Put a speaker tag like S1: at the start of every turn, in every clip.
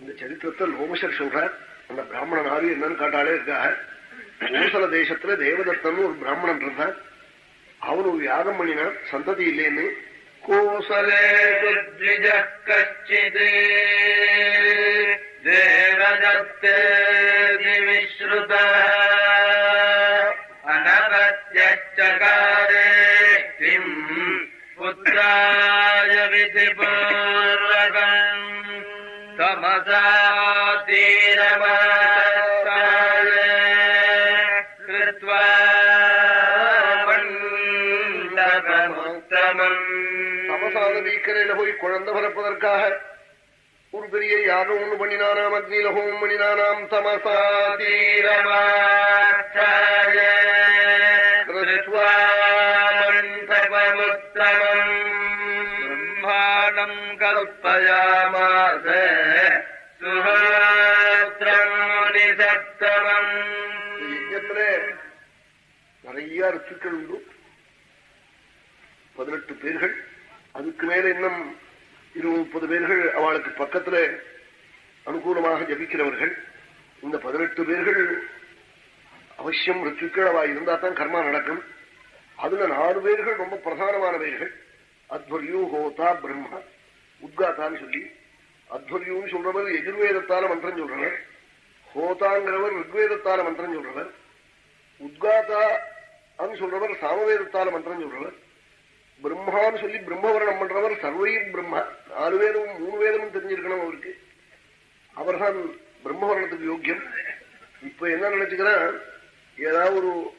S1: இந்த சரித்திரத்தை லோமசர் சொல்றார் அந்த பிராமணன் ஆறு என்னன்னு காட்டாலே இருக்காக. கோசல தேசத்துல தேவதத்தன் ஒரு பிராமணன் இருந்தான் அவன் ஒரு யாகம் பண்ணினான் சந்ததி இல்லைன்னு.
S2: கோசலே சுத்விஜ கச்சித் தேவதத்தே விஸ்ருத அனபத்யச்சகாரே கிம் புத்திராய
S1: விதிபா. போய் குழந்தை பிறப்பதற்காக. ஒரு பெரிய யாகம் ஒண்ணு பண்ணினானாம் அக்னியில ஹோமம் பண்ணினானாம். தமசா
S2: பிரம்மாணம் கல்பயாமாச
S1: யஜ்ஞத்துல நிறைய ரித்துக்கள் உண்டு. பதினெட்டு பேர்கள். அதுக்கு மேல இன்னும் இருபது முப்பது பேர்கள் அவளுக்கு பக்கத்துல அனுகூலமாக ஜபிக்கிறவர்கள் இந்த பதினெட்டு பேர்கள் அவசியம் ரித்துக்கள் அவ இருந்தா தான் கர்மா நடக்கும். அதுல நாலு பேர்கள் ரொம்ப பிரதானமானவைகள். அத்வர்யூ ஹோதா பிரம்மா. உத்காத்தான்னு சொல்லி அத்வர்யூன்னு சொல்றவர் எதிர்வேதத்தால மந்திரம் சொல்றவர். ஹோதாங்கிறவர் ரிக்வேதத்தால மந்திரம் சொல்றவர். உத்காதா சொல்றவர் சாமவேதத்தால மந்திரம் சொல்றவர். பிரம்மான்னு சொல்லி பிரம்மவரணம் பண்றவர் சர்வையும் பிரம்மா. நாலு வேதமும் மூணு வேதமும் தெரிஞ்சிருக்கணும் அவருக்கு. அவர்தான் பிரம்மவரணத்துக்கு யோக்கியம். இப்ப என்ன நினைச்சுக்கிறேன் ஏதாவது ஒரு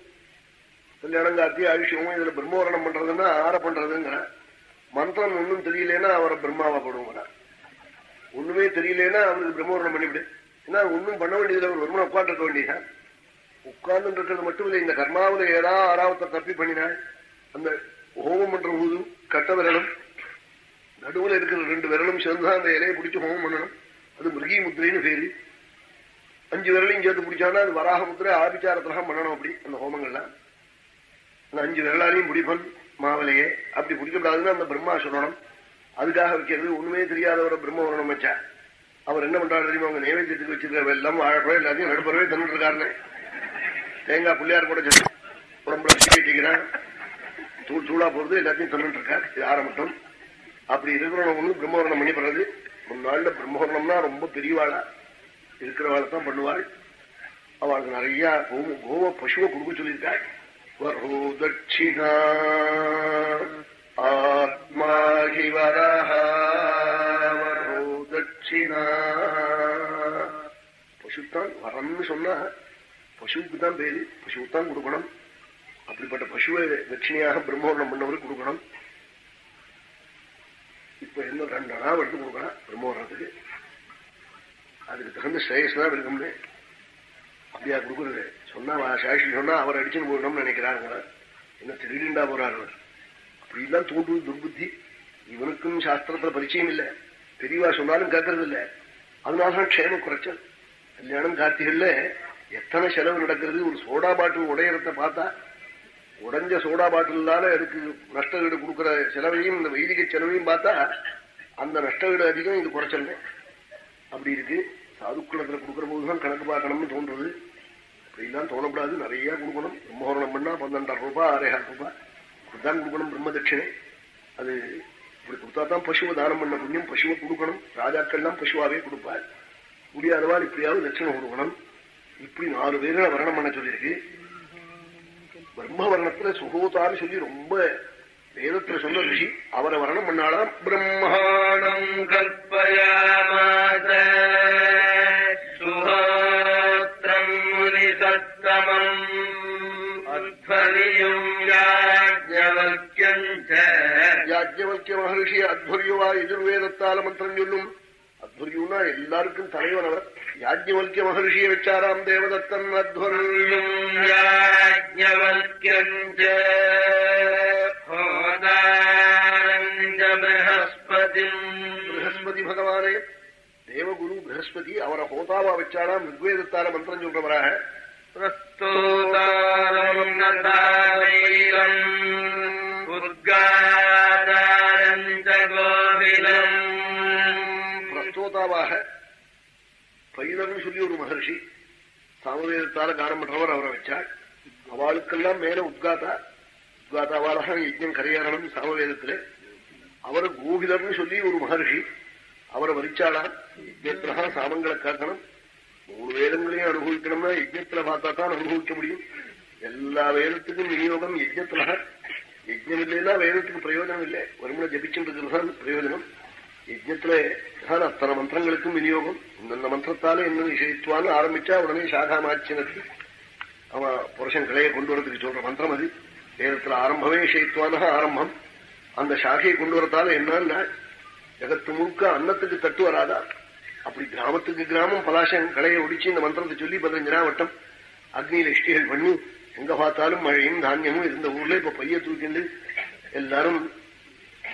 S1: கல்யாணம் காத்தி ஆயுஷமும் இதுல பிரம்மவரணம் பண்றதுன்னா ஆற பண்றதுங்கிற. மந்திரம் ஒன்றும் தெரியலன்னா அவரை பிரம்மாவா போடுவாங்க ஒண்ணுமே தெரியலன்னா அவருக்கு பிரம்மவரணம் பண்ணிவிடு. ஏன்னா ஒன்றும் பண்ண வேண்டியதுல ஒரு வருமானம் உட்காந்துருக்க வேண்டியதான் உட்கார்ந்து இருக்கிறது மட்டும் இல்லை இந்த கர்மாவில ஏதாவது ஆறாவத்தை தப்பி பண்ணினாள் அந்த ஹோமம் பண்ற போது கட்ட விரலும் நடுவில் இருக்கிற ரெண்டு விரலும் சேர்ந்துதான் அந்த இலையை பிடிச்சு ஹோமம் பண்ணணும். அது மிருகி முத்திரைன்னு பேரு. அஞ்சு விரலையும் சேர்த்து பிடிச்சானா அது வராக முத்திரை ஆபிச்சாரத்துலாம் பண்ணணும் அப்படி அந்த ஹோமங்கள்லாம் அந்த அஞ்சு விரலாலையும் பிடிப்பன் மாவிலையே அப்படி பிடிக்கப்படாதுன்னு அந்த பிரம்மா சொல்லணும். அதுக்காக வைக்கிறது ஒண்ணுமே தெரியாதவரை பிரம்ம வரணும் வச்சா அவர் என்ன பண்றாரு தெரியுமா? அவங்க நைவேத்தியத்துக்கு வச்சிருக்க எல்லாம் வாழைப்பழம் எல்லாத்தையும் நடுப்பறவே தந்துட்டு இருக்காருன்னு. தேங்காய் பிள்ளையார் கூட சொல்லி உடம்புல வச்சுக்கிறான் தூள் தூளா போறது எல்லாத்தையும் தந்துட்டு இருக்கார் இது அப்படி இருக்கிறவங்க ஒண்ணு பிரம்மவரணம் பண்ணி பண்றது முன்னாள்ல பிரம்மவரணம்னா ரொம்ப பெரியவாளா இருக்கிறவாள் தான் பண்ணுவாள். அவளுக்கு நிறைய கோவ- கோவ பசுவை கொடுக்க சொல்லியிருக்காள். வரோ தட்சிணா ஆத்மா ஹி வரோ தட்சிணா பசுத்தான் வரம்னு சொன்னா பசுவுக்கு தான் பேரு. பசுவுக்கு தான் கொடுக்கணும். அப்படிப்பட்ட பசுவை தட்சிணையாக பிரம்மோரணம் பண்ணவருக்கு கொடுக்கணும். இப்ப என்ன ரெண்டு அணா எடுத்து கொடுக்கலாம் பிரம்மோரணத்துக்கு அதுக்கு தகுந்த ஸ்ரேயஸ் தான் இருக்கும்னு அப்படியா கொடுக்குறது. சொன்னா வா- சாட்சி சொன்னா அவர் அடிச்சுன்னு போயிடணும்னு நினைக்கிறாங்க என்ன திருடிண்டா போறாரு அவர். அப்படிலாம் தோன்றுவது துர்புத்தி. இவனுக்கும் சாஸ்திரத்துல பரிச்சயம் இல்ல. பெரியவா சொன்னாலும் கேட்கறது இல்ல அதனாலதான் க்ஷேம குறைச்சல். கல்யாணம் கார்த்திகள்ல எத்தனை செலவு நடக்கிறது? ஒரு சோடா பாட்டில் உடையறத பார்த்தா உடஞ்ச சோடா பாட்டிலால அதுக்கு நஷ்ட வீடு கொடுக்குற செலவையும் இந்த வைதிக செலவையும் பார்த்தா அந்த நஷ்ட வீடு அதிகம் இது குறைச்சல். அப்படி இருக்கு. சாதுக்குளத்துல கொடுக்குற போதுதான் கணக்கு பார்க்கணும்னு தோன்றது. அப்படிலாம் தோணப்படாது நிறைய கொடுக்கணும். பிரம்மஹோரணம் பண்ணா பன்னெண்டாயிரம் ரூபாய் ஆறாயிரம் ரூபாய் இப்படித்தான் கொடுக்கணும் பிரம்ம தட்சிணை. அது இப்படி கொடுத்தா தான் பசுவை தானம் பண்ண புண்ணியம் பசுவை கொடுக்கணும். ராஜாக்கள்லாம் பசுவாவே கொடுப்பார். முடியாதவாள் இப்படியாவது தட்சிணை கொடுக்கணும். இப்படி நாலு பேர்களை வரணம் பண்ண சொல்லியிருக்கு. பிரம்ம வர்ணத்துல சுகோதான்னு சொல்லி ரொம்ப வேதத்துல சொன்ன ரிஷி அவரை வர்ணம் பண்ணாலாம் பிரம்மாணம்
S2: கல்பயாமாச சுஹோத்ரம் முனிசத்தமம். அத்வரியும் யாஜ்ஞவல்யம்
S1: யாஜ்யவல்ய மகர்ஷி அத்வரியவா எதிர்வேதத்தால மந்திரம் சொல்லும். அத்வரியுனா எல்லாருக்கும் தலைவன் அவர். யாஜ்யவல்ய மகர்ஷியை வச்சாராம் தேவதத்தன் பிரகஸ்பதி பகவானே தேவகுரு பிரகஸ்பதி அவரை ஹோதாவா வச்சாராம் ரிக்வேதத்தால மந்திரம் சொல்றவராக
S2: பிரஸ்தோதாரம் நதாவைலம் உத்காதாரம்
S1: சொல்லி ஒரு மகர்ஷி சாமவேதத்தால கானம் பண்றவர் அவரை வச்சாள் அவளுக்கெல்லாம் மேல உத்காத்தா உத்காத்தாவாலாக யஜ்யம் கரையேறணும் சாமவேதத்துல. அவர் கோபிதர்னு சொல்லி ஒரு மகர்ஷி அவரை வரிச்சாளா யஜ்யத்திலா சாமங்களை காக்கணும் மூணு வேதங்களையும் அனுபவிக்கணும்னா யஜ்யத்துல பார்த்தா தான் அனுபவிக்க முடியும். எல்லா வேதத்துக்கும் விநியோகம் யஜ்யத்துல யஜ்யம் இல்லைன்னா வேதத்துக்கு பிரயோஜனம் இல்லை. வருமுறை ஜபிச்சுட்டு தான் பிரயோஜனம். யஜ்யத்துல தான் அத்தனை மந்திரங்களுக்கும் விநியோகம் இந்த மந்திரத்தால என்ன விஷயத்துவான்னு ஆரம்பிச்சா உடனே சாகா மாச்சினத்து அவன் புருஷன் கிளையை கொண்டு வரதுக்கு சொல்ற மந்திரம் அது வேதத்துல ஆரம்பமே விஷயத்துவான ஆரம்பம் அந்த சாகையை கொண்டு வரத்தால என்னன்னா ஜகத்து முழுக்க அன்னத்துக்கு தட்டு வராதா அப்படி கிராமத்துக்கு கிராமம் பலாசம் களையை ஒடிச்சு இந்த மந்திரத்தை சொல்லி பதினஞ்சு வட்டம் அக்னியில இஷ்டிகள் பண்ணி எங்க பார்த்தாலும் மழையும் தானியமும் இருந்த ஊர்ல இப்ப பைய தூக்கிண்டு எல்லாரும்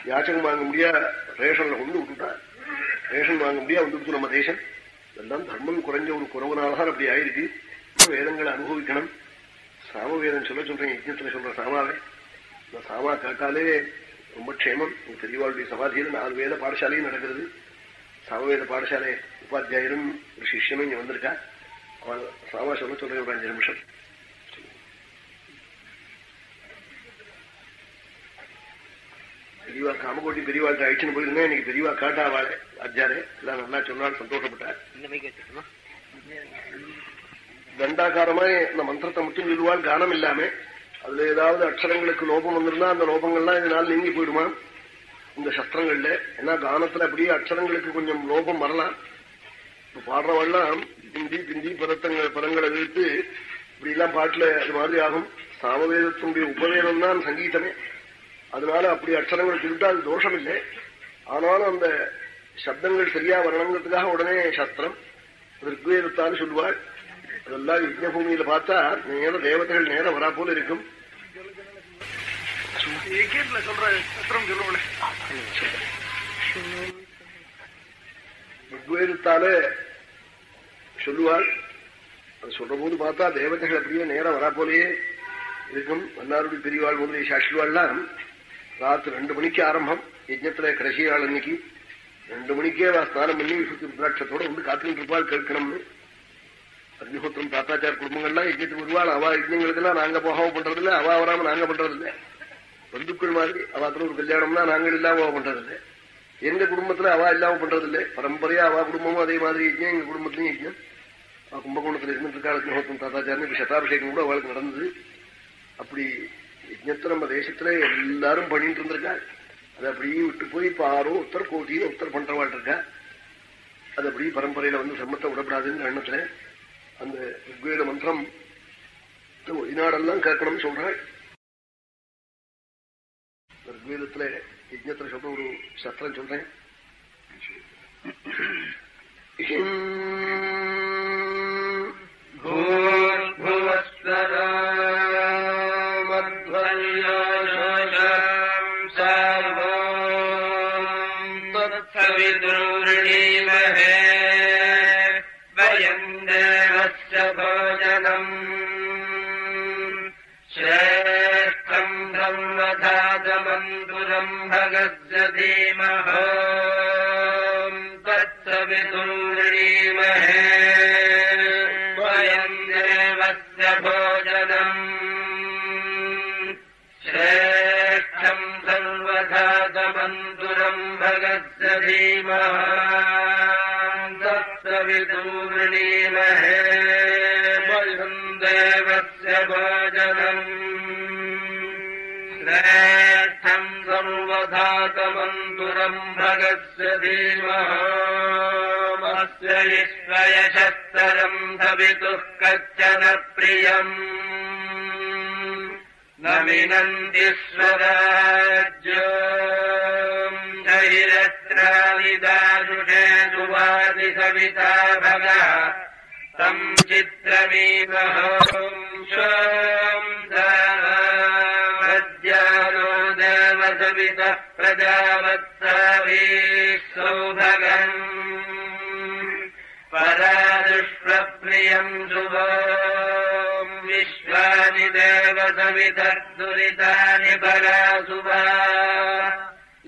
S1: யாச்சகம் வாங்க முடியா ரேஷன்ல கொண்டு விட்டுட்டா ரேஷன் வாங்க முடியா வந்துடுச்சு நம்ம தேசம் எல்லாம் தர்மம் குறைஞ்ச ஒரு குறவுனால்தான் அப்படி ஆயிருக்கு. வேதங்களை அனுபவிக்கணும். சாம வேதம் சொல்ல சொல்றேன் யஜ்னத்துல சொல்ற சாமாவே. இந்த சாமா கேட்டாலே ரொம்ப க்ஷேமம். பெரியவாளுடைய சமாதியில் நாலு வேத பாடசாலையும் நடக்கிறது. சாமவேத பாடசாலை உபாத்தியாயரும் ஒரு சிஷ்யனும் இங்க வந்திருக்கா. அவன் சாமா சொல்ல சொல்றேன் ஒரு அஞ்சு நிமிஷம். பெரியவா காமகோட்டி பெரியவாள்கிட்ட அழிச்சுன்னு போயிருந்தேன் இன்னைக்கு பெரியவா காட்டா வாழை அஜாரே எல்லாம் நல்லா சொன்னால் சந்தோஷப்பட்டார். தண்டாகாரமா இந்த மந்திரத்தை மட்டும் சொல்லுவாள் கானம் இல்லாம. அதுல ஏதாவது அக்ஷரங்களுக்கு லோபம் வந்திருந்தா அந்த லோபங்கள்லாம் இதனால் நீங்கி போயிடுமா? இந்த சஸ்திரங்கள்ல. ஏன்னா கானத்துல அப்படியே அக்ஷரங்களுக்கு கொஞ்சம் லோபம் வரலாம். இப்ப பாடுறவெல்லாம் பிந்தி பிந்தி பதத்தங்கள் பதங்களை இழுத்து இப்படி எல்லாம் பாட்டுல அது மாதிரி ஆகும். சாமவேதத்தினுடைய உபவேதம் தான் சங்கீதமே. அதனால அப்படி அக்ஷரங்கள் சொல்லிட்டா அது தோஷம் இல்லை ஆனாலும் அந்த சப்தங்கள் சரியா வரணுங்கிறதுக்காக உடனே சஸ்திரம் ரிக்வேதத்தான்னு சொல்லுவாள் அதெல்லாம் யஜ்னபூமியில பார்த்தா நேர தேவதைகள் நேரம் வரா போல இருக்கும். ரிக்வேதத்தால சொல்லுவாள். அது சொல்ற போது பார்த்தா தேவதைகள் அப்படியே நேரம் வரா போலயே இருக்கும். வல்லாருடைய பெரியவாள் முதலிய சாட்சிவாள்லாம் ராத்திரி ரெண்டு மணிக்கு ஆரம்பம். யஜ்னத்துல கடைசி ஆள் அன்னைக்கு. ரெண்டு மணிக்கே ஸ்நானம் பண்ணி விசுத்தி ருத்ராட்சத்தோட வந்து காத்துக்கிட்டு இருப்பாள் கேட்கணும்னு. அக்னிஹோத்திரம் தாத்தாச்சார் குடும்பங்கள்லாம் யஜ்னத்துக்கு வருவாள். அவா யஜ்யங்களுக்கெல்லாம் நாங்க போகாம பண்றதில்ல. அவ வராம நாங்க பண்றதில்ல. பந்துக்கள் மாதிரி அவாத்துல ஒரு கல்யாணம்னா நாங்கள் இல்லாம பண்றதில்லை. எங்க குடும்பத்துல அவா இல்லாம பண்றதில்லை. பரம்பரையா அவா குடும்பமும் அதே மாதிரி யஜ்யம் எங்க குடும்பத்திலயும் யஜ்யம் கும்பகோணத்துல இருந்துட்டு இருக்கா அக்னிஹோத்திரம் தாத்தாச்சார்னு இப்ப சதாபிஷேகம் கூட அவளுக்கு நடந்தது. அப்படி யஜ்னத்தை நம்ம தேசத்துல எல்லாரும் பண்ணிட்டு இருந்திருக்கா அது அப்படியே விட்டு போய் இப்ப ஆறும் உத்தர கோட்டியும் உத்தர பண்றவாள் இருக்கா? அது அப்படி பரம்பரையில வந்து சம்மத்தை விடப்படாதுங்கிற எண்ணத்துல அந்த ரிக்வேத மந்திரம் ஒளிநாடெல்லாம் கேட்கணும்னு சொல்றாள். ரிக்வேதத்துல யஜ்னத்துல சொல்ற ஒரு சத்திரம் சொல்றேன். ோர்
S2: तत्सवितुर्णीमहे वयम् देवस्य भोजनम्। श्रेष्ठम् सर्वधातमन्तुरम् भगस्य धीमः। तत्सवितुर्णीमहे वयम् देवस्य भोजनम्। श्रेष्ठम् सर्वधातमन्तुरम् भगस्य धीमहामस्य विश्वयशस्तरम् भवितुः कश्चन प्रियम्। न विनन्दिश्वराजरत्रादिदानुजेनुवादि सविता भगः। तम् चित्रमी ी सौभगन् परा विश्वानि देवसवितर्दुरितानि भगासु वा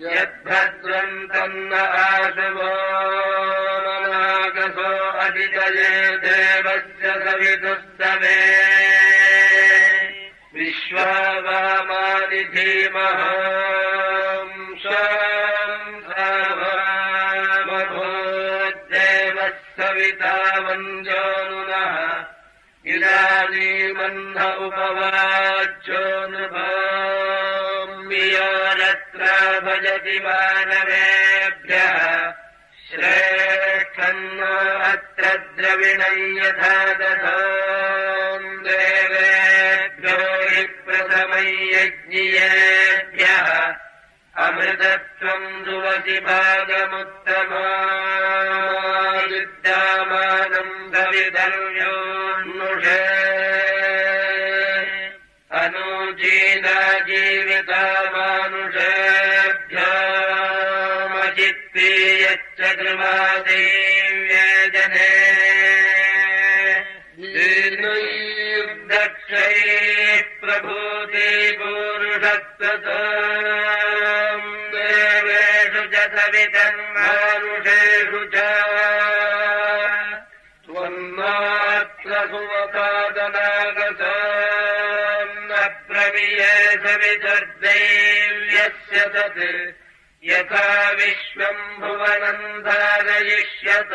S2: यद्भद्रम् तन्न आशुभो आसमा ममाको अधितये देवस्य सविदुस्तमे विश्वामादि धीमः नुनः इदानीमह्न बन्धौ भवाजोऽनुभौमियानत्रा भजति मानवेभ्यः। श्रेष्ठन्नात्र द्रविणै यथा दधा देवेभ्यो हि प्रथमै यज्ञेभ्यः अमृतत्वम् दुवतिभागमुत्तमायुद्धामानम् भविदर्व जीविता जीवितामानुषभ्यामचित् प्रेयच्च गर्वा देव्यजनेयद्रक्षये प्रभूते पूरुषत्वता। सवितर्दैव्यस्य तत् यथा विश्वम् भुवनम् धारयिष्यत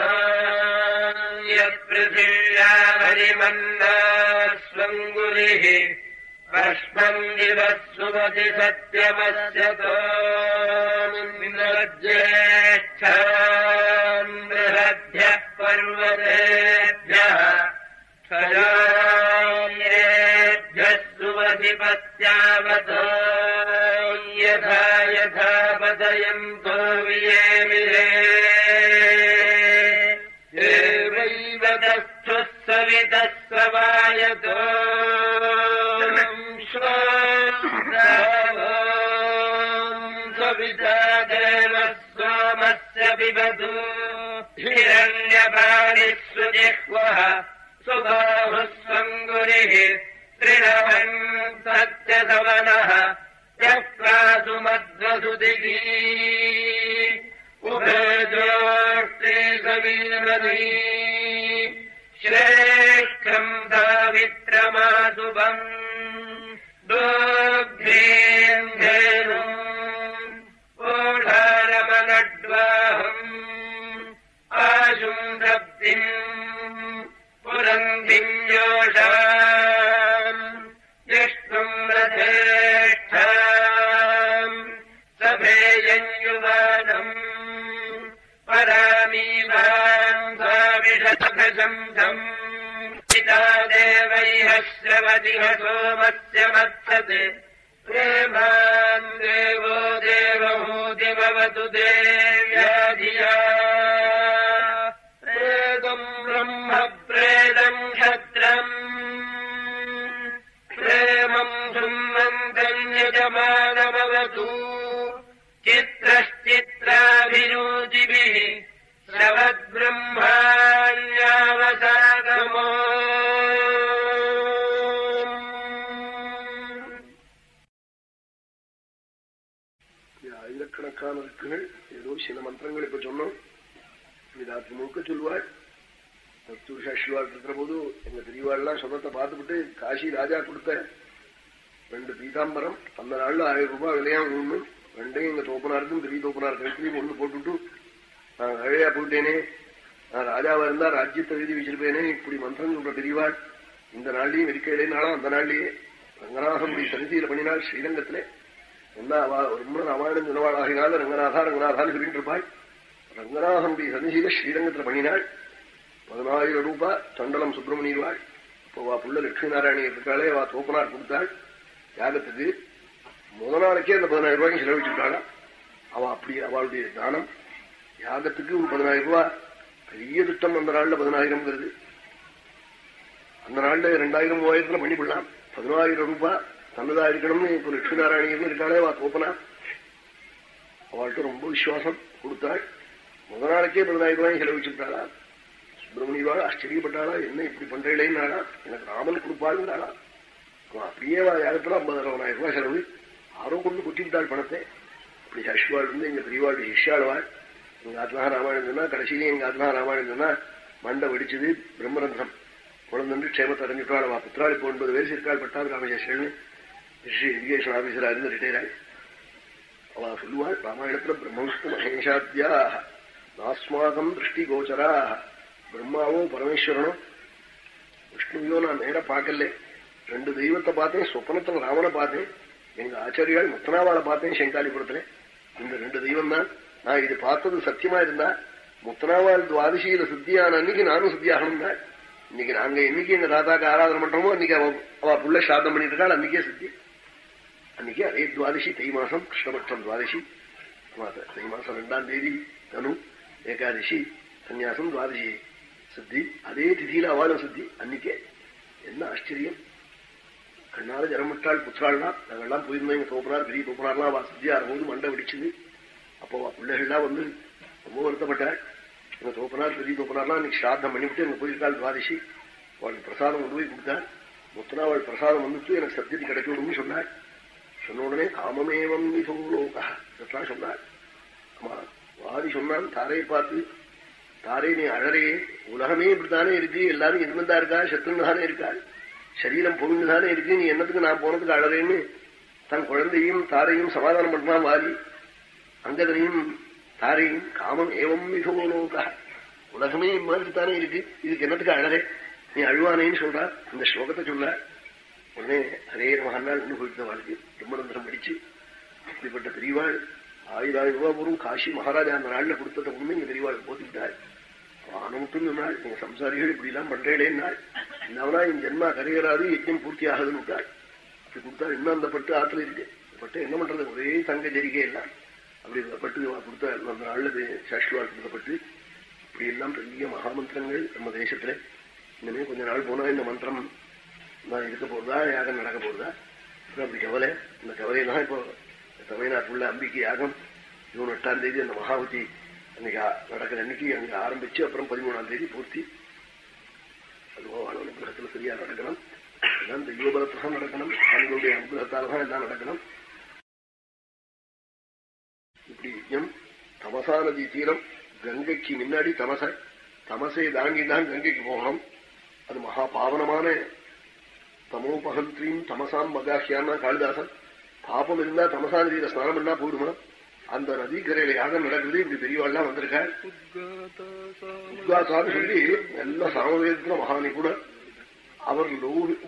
S2: यत्पृथिव्या हरिमन्ना स्वङ्गुरिः प्रश्नम् इव सुमति सत्यमस्य ज्येष्ठान् बृहद्भ्यः पर्वतेभ्यः। क्षयान्येभ्यः सुमति यतो सविता देवस्वामस्य विभधु हिरण्यप्राणिष्व जिह्ः स्वभावः स्वुरिः त्रिनवम् सत्यधवनः पः प्रासु मध्वसु दिगी उभे श्रेष्ठम् धावित्रमासुबम् ओढारमनड्वाहम् ओढारमलड्वाहुम् आशुम्भीम् पुरन्दिम् योषा पिता देवैः श्रवतिह सोमस्य मत्सते प्रेमान् देवो देवभूति भवतु देव्याधिया। प्रेदम् ब्रह्म प्रेदम् क्षत्रम्। प्रेमम् सुम्नम् यजमानमवतु चित्रश्चित्राभिरुचिभिः श्रवद्ब्रह्माण्यावसागमो
S1: ஆயிரக்கணக்கான ஏதோ சில மந்திரங்கள் இப்ப சொன்னோம் ராத்திரி முழுக்க சொல்லுவாள் தத்துவசாட்சிவாள் இருக்கிற போது எங்க பெரியவாள்லாம் சொன்னத்தை பார்த்துவிட்டு காசி ராஜா கொடுத்த ரெண்டு பீதாம்பரம் அந்த நாள்ல ஆயிரம் ரூபாய் விலையா ஒண்ணு ரெண்டையும் எங்க தோப்பனாருக்கும் பெரிய தோப்பனார் கழுத்துலையும் ஒண்ணு போட்டுட்டு நான் அழையா போயிட்டேனே நான் ராஜாவா இருந்தா ராஜ்யத்தை எழுதி வச்சிருப்பேனே இப்படி மந்திரம் சொல்ற பெரியவாள் இந்த நாள்லயும் இருக்கையிலே நாளா அந்த நாள்லயே ரங்கநாதனுடைய சன்னிதியில பண்ணினாள் ஸ்ரீரங்கத்திலே என்ன அவ ரொம்ப ராமாயணம் சொன்னவாள். ரங்கநாதா ரங்கநாதான்னு சொல்லிட்டு இருப்பாள் ரங்கநாதனுடைய சன்னிதியில ஸ்ரீரங்கத்துல பண்ணினாள் பதினாயிரம் ரூபாய் தண்டலம் சுப்பிரமணியவாள் இப்போ வா புள்ள லட்சுமி நாராயணி இருக்காளே வா தோப்பனார் கொடுத்தாள். யாகத்துக்கு முத நாளைக்கே அந்த பதினாயிரம் ரூபாய்க்கு செலவிச்சுட்டாளா அவ அப்படி அவளுடைய தானம். யாகத்துக்கு ஒரு பதினாயிரம் ரூபாய் பெரிய திட்டம் அந்த நாள்ல பதினாயிரம்ங்கிறது அந்த நாள்ல ரெண்டாயிரம் மூவாயிரத்துல பண்ணிவிடலாம் பதினாயிரம் ரூபாய் தன்னதா இருக்கணும்னு இப்ப லட்சுமி நாராயணியர்னு இருக்காளே வா தோப்பனா அவள்கிட்ட ரொம்ப விசுவாசம் கொடுத்தாள் முத நாளைக்கே பதினாயிரம் ரூபாய் செலவிச்சுட்டாளா சுப்பிரமணியவாள் ஆச்சரியப்பட்டாளா என்ன இப்படி பண்றீங்களேன்னாளா எனக்கு ராமன் கொடுப்பாளுங்கிறாளா அப்படியே யாரத்துல ஐம்பது அறுபதாயிரம் ரூபாய் செலவு யாரோ கொண்டு கொட்டிவிட்டாள் பணத்தை அப்படி சஷ்வாள் இருந்து எங்க பெரியவாள் சிஷ்யாழ்வாள் எங்க ஆத்மா ராமாயணம் சொன்னா கடைசியிலே எங்க ஆத்மா ராமாயணம் சொன்னா மண்டை வெடிச்சது பிரம்மரந்தம் குழந்தை க்ஷேமத்தை அடைஞ்சிட்டாள் அவ புத்திராளி போன்பது ஒன்பது பேர் சிற்கால் பட்டாது ராமஜேஸ்வரன் ரிஷி ஆபீசரா இருந்து ரிட்டையர் ஆகி அவ சொல்லுவாள் ராமாயணத்துல பிரம்மவிஷ்ணு மகேஷாத்தியா நாஸ்மாகம் திருஷ்டி கோச்சரா பிரம்மாவோ பரமேஸ்வரனோ விஷ்ணுவையோ நான் நேர பார்க்கல ரெண்டு தெய்வத்தை பார்த்தேன் சொப்பனத்துல ராமனை பார்த்தேன் எங்க ஆச்சாரியால் முத்தனாவாளை பார்த்தேன் செங்காலிபுரத்துல இந்த ரெண்டு தெய்வம் தான் நான் இது பார்த்தது சத்தியமா இருந்தா முத்தனாவால் துவாதிசியில சித்தியான அன்னைக்கு நானும் சித்தியாகணும்னா இன்னைக்கு நாங்க என்னைக்கு எங்க தாத்தாக்கு ஆராதனை பண்றோமோ அன்னைக்கு அவ அவ புள்ள சாதம் பண்ணிட்டு இருக்காள் அன்னைக்கே சித்தி. அன்னைக்கு அதே துவாதசி தை மாசம் கிருஷ்ணபட்சம் துவாதசி தை மாசம் ரெண்டாம் தேதி தனு ஏகாதசி சன்னியாசம் துவாதசி சித்தி அதே திதியில அவாளும் சித்தி அன்னைக்கே என்ன ஆச்சரியம் கண்ணால ஜனமிட்டாள் புத்தாள்னா நாங்கெல்லாம் போயிருந்தோம் எங்க தோப்பனார் பெரிய தோப்பனார்லாம் அவ சித்தியா இருக்கும்போது மண்டை வெடிச்சுது அப்போ பிள்ளைகள்லாம் வந்து ரொம்ப வருத்தப்பட்டாள் எங்க தோப்புனார் பெரிய தோப்புனார்லாம் இன்னைக்கு ஸ்ராத்தம் பண்ணிவிட்டு எங்க போயிருக்காள் துவாதசி அவளுக்கு பிரசாதம் கொண்டு போய் கொடுத்தாள் முத்தனா அவள் பிரசாதம் வந்துட்டு எனக்கு சத்தியத்தை கிடைக்கணும்னு சொன்னாள் சொன்ன உடனே காமமேவம் லோகா இதெல்லாம் சொன்னார். ஆமா வாதி சொன்னான் தாரையை பார்த்து தாரே நீ அழறையே உலகமே இப்படித்தானே இருக்கு எல்லாரும் இருந்ததா இருக்கா சத்துன்னு தானே இருக்கா சரீரம் பொண்ணு தானே இருக்கு நீ என்னத்துக்கு நான் போனதுக்கு அழறேன்னு. தன் குழந்தையும் தாரையும் சமாதானம் பண்ணான் வாதி? அங்கதனையும் தாரையும் காமம் ஏவம் மிகவோலோகா உலகமே மாதிரி தானே இருக்கு இதுக்கு என்னத்துக்கு அழறே? நீ அழுவானேன்னு சொல்றா இந்த ஸ்லோகத்தை சொல்ற உடனே அதே மகனால் இன்னும் வாழ்க்கை. வாழ்க்கை மந்திரம் படிச்சு அப்படிப்பட்ட பெரியவாள் ஆயிரம் ரூபாய் வரும். காசி மகாராஜா அந்த நாள்ல கொடுத்த உண்மை இங்க பெரியவாள் போத்திவிட்டாள் ஆனமுட்டும் சொன்னாள் நீங்க சம்சாரிகள் இப்படி எல்லாம் பண்றேனேன்னாள் என்னவனா என் ஜென்மா கரையராது யஜ்யம் பூர்த்தி ஆகுதுன்னு விட்டாள். அப்படி கொடுத்தா இன்னும் அந்த பட்டு ஆத்துல இருக்கு. பட்டு என்ன பண்றது? ஒரே தங்க ஜரிகை எல்லாம். அப்படி பட்டு கொடுத்தா அந்த நாள்ல சாஷ்டுவாள் கொடுத்தப்பட்டு இப்படி எல்லாம் பெரிய மகாமந்திரங்கள் நம்ம தேசத்துல. இனிமே கொஞ்ச நாள் போனா இந்த மந்திரம் நான் இருக்க போறதா யாகம் நடக்க போறதா? அப்படி கவலை. இந்த கவலையெல்லாம் இப்போ தமிழ்நாட்டுள்ள அம்பிக்கை யாகம் ஜூன் எட்டாம் தேதி அந்த மகாவதி அன்னைக்கு நடக்கிற அன்னைக்கு அங்கே ஆரம்பிச்சு அப்புறம் பதிமூணாம் தேதி பூர்த்தி. அதுவும் அனுகிரகத்துல சரியா நடக்கணும். எல்லாம் தெய்வபலத்தான் நடக்கணும். அவங்களுடைய அனுகிரகத்தால் தான் எல்லாம் நடக்கணும். இப்படி யஜ்யம் தமசா நதி தீரம் கங்கைக்கு முன்னாடி தமச. தமசை தாண்டி தான் கங்கைக்கு போகணும். அது மகா பாவனமான தமோபகந்திரீம் தமசாம் மகாஹியான்னா காளிதாசன் பாபம் இருந்தா தமசா நதியில ஸ்நானம் பண்ணா போடுமா அந்த நதிக்கரையில யாகம் நடக்குது இப்படி பெரியவாள்லாம் வந்திருக்காள் உத்காசான்னு சொல்லி நல்ல சாமவேதத்துல மகானி கூட அவர்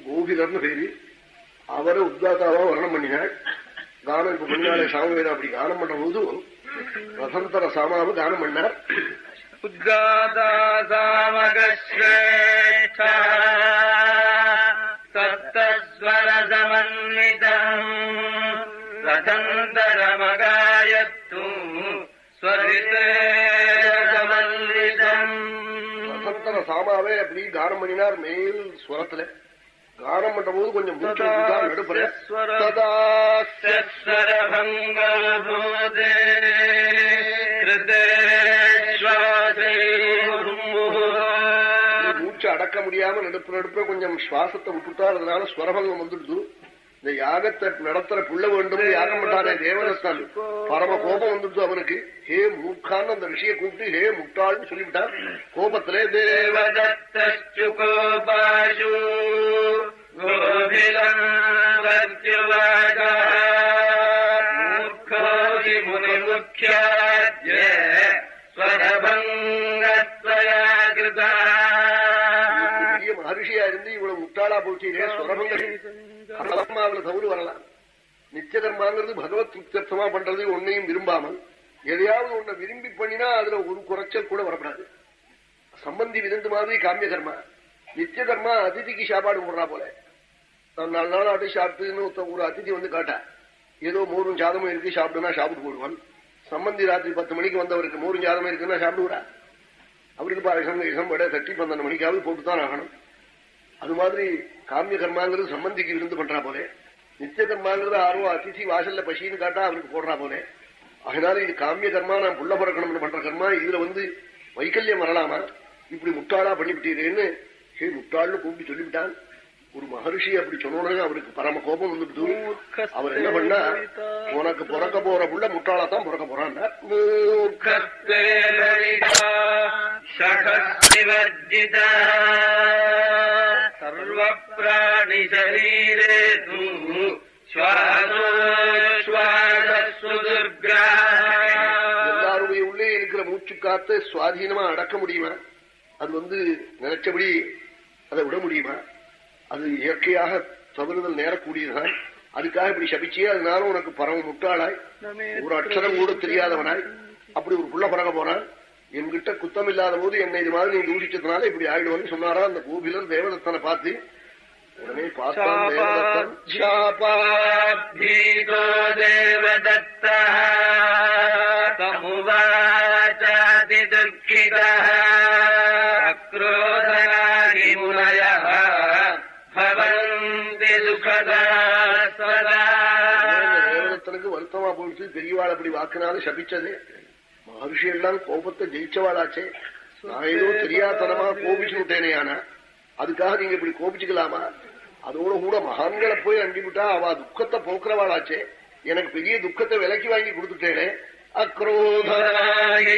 S1: கோபிதர்னு பேரு அவரை உத்காத்தாவா வர்ணம் பண்ணினாள் கானம் இப்ப பண்ணினாலே சாமவேதம் அப்படி கானம் பண்ற போது ரசந்தர சாமாவை கானம் பண்ணார்
S2: உத்காதா சாமகஸ்ரேஷ்ட சப்தஸ்வரசமன்விதம் ரதந்தரமகாயத்து ஸ்வரிதேசமன்விதம்
S1: ரசந்தர சாமாவே அப்படி கானம் பண்ணினார் மேல் ஸ்வரத்துல கானம் பண்ற போது கொஞ்சம் மூச்சு அடக்க முடியாம நடுப்பு நடுப்புற கொஞ்சம் சுவாசத்தை விட்டுட்டா அதனால ஸ்வரபங்கம் வந்துடுது. இந்த யாகத்தை நடத்துற புள்ள வேண்டும் யாகம் பண்ணானே தேவதத்தான் பரம கோபம் வந்துடுது அவனுக்கு. ஹே மூக்கான்னு அந்த ரிஷியை கூப்பிட்டு ஹே முட்டாள்னு சொல்லிவிட்டான். கோபத்திலே தேவ
S2: தேவதத்து கோபாசு கோபிலங்கத்யுவாகி முனிமுக்கியாத்ய ஸ்வரபங்கத்வயா
S1: முட்டாளா போட்டியிலே சுரபங்கள் தவறு வரலாம் நித்திய கர்மாங்கிறது பகவத் திருப்தர்த்தமா பண்றது ஒன்னையும் விரும்பாமல் எதையாவது ஒன்ன விரும்பி பண்ணினா அதுல ஒரு குறைச்சல் கூட வரப்படாது சம்பந்தி விருந்து மாதிரி காமிய தர்மா நித்திய கர்மா அதிதிக்கு சாப்பாடு போடுறா போல நான் நாலு நாள் ஆட்டு சாப்பிட்டுன்னு ஒரு அதிதி வந்து காட்டா ஏதோ மோரும் சாதமும் இருக்கு சாப்பிடுனா சாப்பிட்டு போடுவான் சம்பந்தி ராத்திரி பத்து மணிக்கு வந்தவருக்கு மோரும் சாதமும் இருக்குன்னா சாப்பிடுவா அவருக்கு பாரசம் விட தட்டி பன்னெண்டு மணிக்காவது போட்டுத்தான் ஆகணும் அது மாதிரி காமிய கர்மாங்கிறது சம்பந்திக்கு விருந்து பண்றா போலே. நித்திய கர்மாங்கிறது ஆர்வம் அதிசி வாசல்ல பசின்னு காட்டா அவருக்கு போடுறா போலே. அதனால இது காமிய கர்மா நான் புள்ள பிறக்கணும்னு பண்ற கர்மா இதுல வந்து வைக்கல்யம் வரலாமா? இப்படி முட்டாளா பண்ணிவிட்டீரேன்னு ஹே முட்டாள்னு கூப்பிட்டு சொல்லிவிட்டான். ஒரு மகர்ஷி அப்படி சொன்னோட அவருக்கு பரம கோபம் வந்துடுது. அவர் என்ன பண்ண உனக்கு பிறக்க போற புள்ள முட்டாளத்தான் பிறக்க போறான்.
S2: சர்வ பிராணி சரீரே
S1: எல்லாருடைய உள்ளே இருக்கிற மூச்சு காத்து சுவாதீனமா அடக்க முடியுமா? அது வந்து நினைச்சபடி அதை விட முடியுமா? அது இயற்கையாக தவறுதல் நேரக்கூடியதுதான். அதுக்காக இப்படி சபிச்சே அதனால உனக்கு பரம முட்டாளாய். ஒரு அக்ஷரம் கூட தெரியாதவனாய். அப்படி ஒரு புள்ள பிறக்க போனான் என்கிட்ட குத்தம் இல்லாத போது என்னை இது மாதிரி நீ தூஷிச்சதுனால இப்படி ஆயிடுவோன்னு சொன்னாரா அந்த கோபிலன் தேவதத்தனை பார்த்து உடனே பார்த்தான் தேவதத்தன் பெரியவாள் அப்படி வாக்குனாலும் சபிச்சது. மகர்ஷி எல்லாம் கோபத்தை ஜெயிச்சவாளாச்சே. நான் ஏதோ தெரியாதனமா கோபிச்சு விட்டேனே ஆனா அதுக்காக நீங்க இப்படி கோபிச்சுக்கலாமா? அதோட கூட மகான்களை போய் அண்டிவிட்டா அவ துக்கத்தை போக்குறவாளாச்சே. எனக்கு பெரிய துக்கத்தை விலக்கி வாங்கி கொடுத்துட்டேனே. அக்ரோதி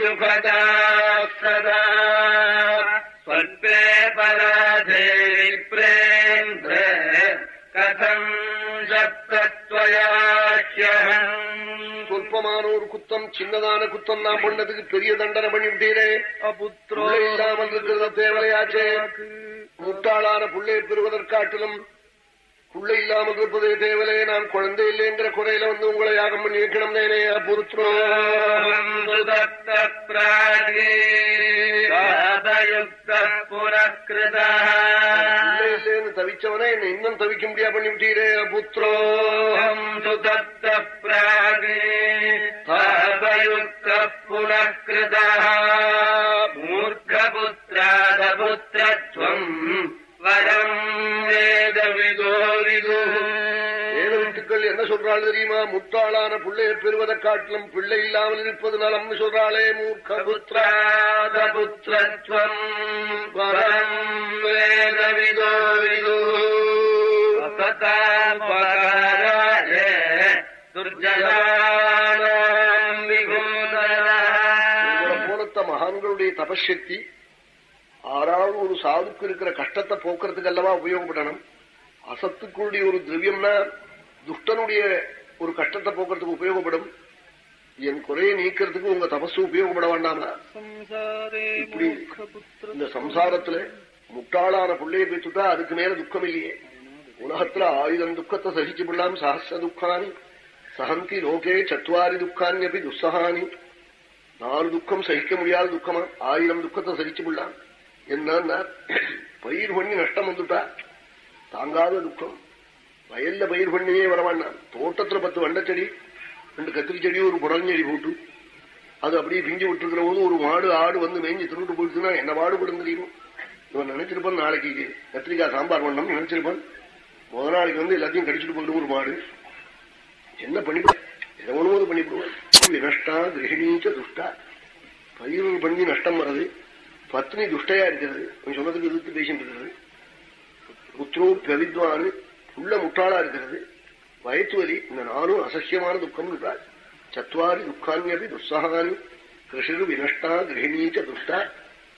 S2: சுகதா சதா பராதே பிரேந்திர கதம்
S1: சொற்பமான குத்தம் சின்னதான குத்தம் நான் பண்ணதுக்கு பெரிய தண்டனை
S2: பண்ணிவிட்டீரே.
S1: அபுத்திரம் இல்லாமல் இருக்கிறது தேவலையாச்சே. முட்டாளான பிள்ளையை பெறுவதற்காட்டிலும் குள்ள இல்லாமல் இருப்பதே தேவலே நான் குழந்தை இல்லைங்கிற குறையில வந்து உங்களை யாகம் பண்ணி வைக்கணும் நேனே பொருத்ரோன்னு தவிச்சவனே என்ன இன்னும் தவிக்க முடியா பண்ணி விட்டீரே
S2: புத்திரோ பாபயுக்த புனக்கிருதா மூர்க்கபுத்திராத புத்திரம் பரம் வேத விதோரிதோ
S1: ஏழு வீட்டுக்கள் என்ன சொல்றாள் தெரியுமா? முட்டாளான பிள்ளையை பெறுவதை காட்டிலும் பிள்ளை இல்லாமல் இருப்பது நலம்னு சொல்றாளே மூர்க்க
S2: புத்திராத புத்திரத்வம் பரம் வேத விதோரிதோ
S1: போலத்த மகான்களுடைய தபசக்தி ஆறாவது ஒரு சாதுக்கு இருக்கிற கஷ்டத்தை போக்குறதுக்கு அல்லவா உபயோகப்படணும்? அசத்துக்குடைய ஒரு திரவியம்னா துஷ்டனுடைய ஒரு கஷ்டத்தை போக்குறதுக்கு உபயோகப்படும். என் குறையை நீக்கிறதுக்கு உங்க தபசு உபயோகப்பட வேண்டாமா? இப்படி இந்த சம்சாரத்துல முட்டாளான பிள்ளைய பேச்சுட்டா அதுக்கு மேல துக்கம் இல்லையே. உலகத்துல ஆயுதம் துக்கத்தை சகிச்சு விடலாம் சஹசிர துக்கானி. சஹந்தி லோகே சத்வாரி துக்கான்யபி துஸ்ஸகானி. நாலு துக்கம் சகிக்க முடியாத துக்கமா? ஆயிரம் துக்கத்தை சகிச்சு விடலாம் என்னன்னா பயிர் பண்ணி நஷ்டம் வந்துட்டா தாங்காத துக்கம். வயல்ல பயிர் பண்ணியே வரவாண்டாம் தோட்டத்துல பத்து வண்டச்செடி ரெண்டு கத்திரி செடி ஒரு புடஞ்செடி போட்டு அது அப்படியே பிஞ்சு விட்டுருக்கிற போது ஒரு மாடு ஆடு வந்து மேய்ஞ்சி திருட்டு போயிடுச்சுன்னா என்ன பாடுபடும் தெரியும்? இவன் நினைச்சிருப்பான் நாளைக்கு கத்திரிக்காய் சாம்பார் பண்ணணும் நினைச்சிருப்பான். முத நாளைக்கு வந்து எல்லாத்தையும் கடிச்சிட்டு போயிடும் ஒரு மாடு. என்ன பண்ணிவிடுவான் எதை ஒன்று பண்ணிவிடுவான். வினஷ்டா கிரகிணீச்ச துஷ்டா. பயிர் பண்ணி நஷ்டம் வர்றது. பத்னி துஷ்டையா இருக்கிறது அவன் சொன்னதுக்கு எதிர்த்து பேசிட்டு இருக்கிறது புத்ரோ பிரவித்வானு உள்ள முட்டாளா இருக்கிறது வயத்து வலி இந்த நானும் அசசியமான துக்கம் என்றால் சத்வாரி துக்கானி அப்படி துஸ்ஸகானி கிருஷிரு வினஷ்டா கிரகிணீச்ச துஷ்டா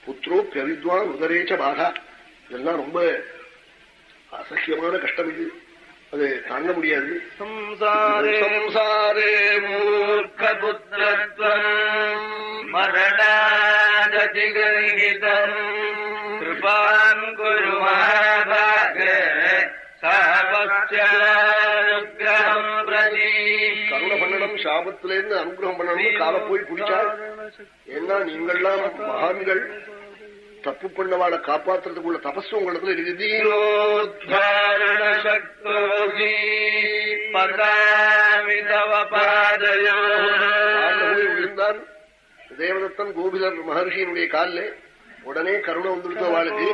S1: புத்திரோ பிரவித்வான் உதரேச்ச பாதா இதெல்லாம் ரொம்ப அசக்கியமான கஷ்டம் இது அது தாங்க முடியாது மரணாதிகள் சாபத்துல இருந்து அனுகிரகம் பண்ணணும் கால போய் குடிச்சா ஏன்னா நீங்கள்லாம் மகான்கள். தப்பு பண்ணவாட காப்பாத்துறதுக்குள்ள தபஸ்வம் உங்களிடத்துல இருக்குது. விழுந்தான் தேவதத்தன் கோபிதர் மகர்ஷியினுடைய காலில் உடனே கருணை வந்துடுத்த வாழ்க்கை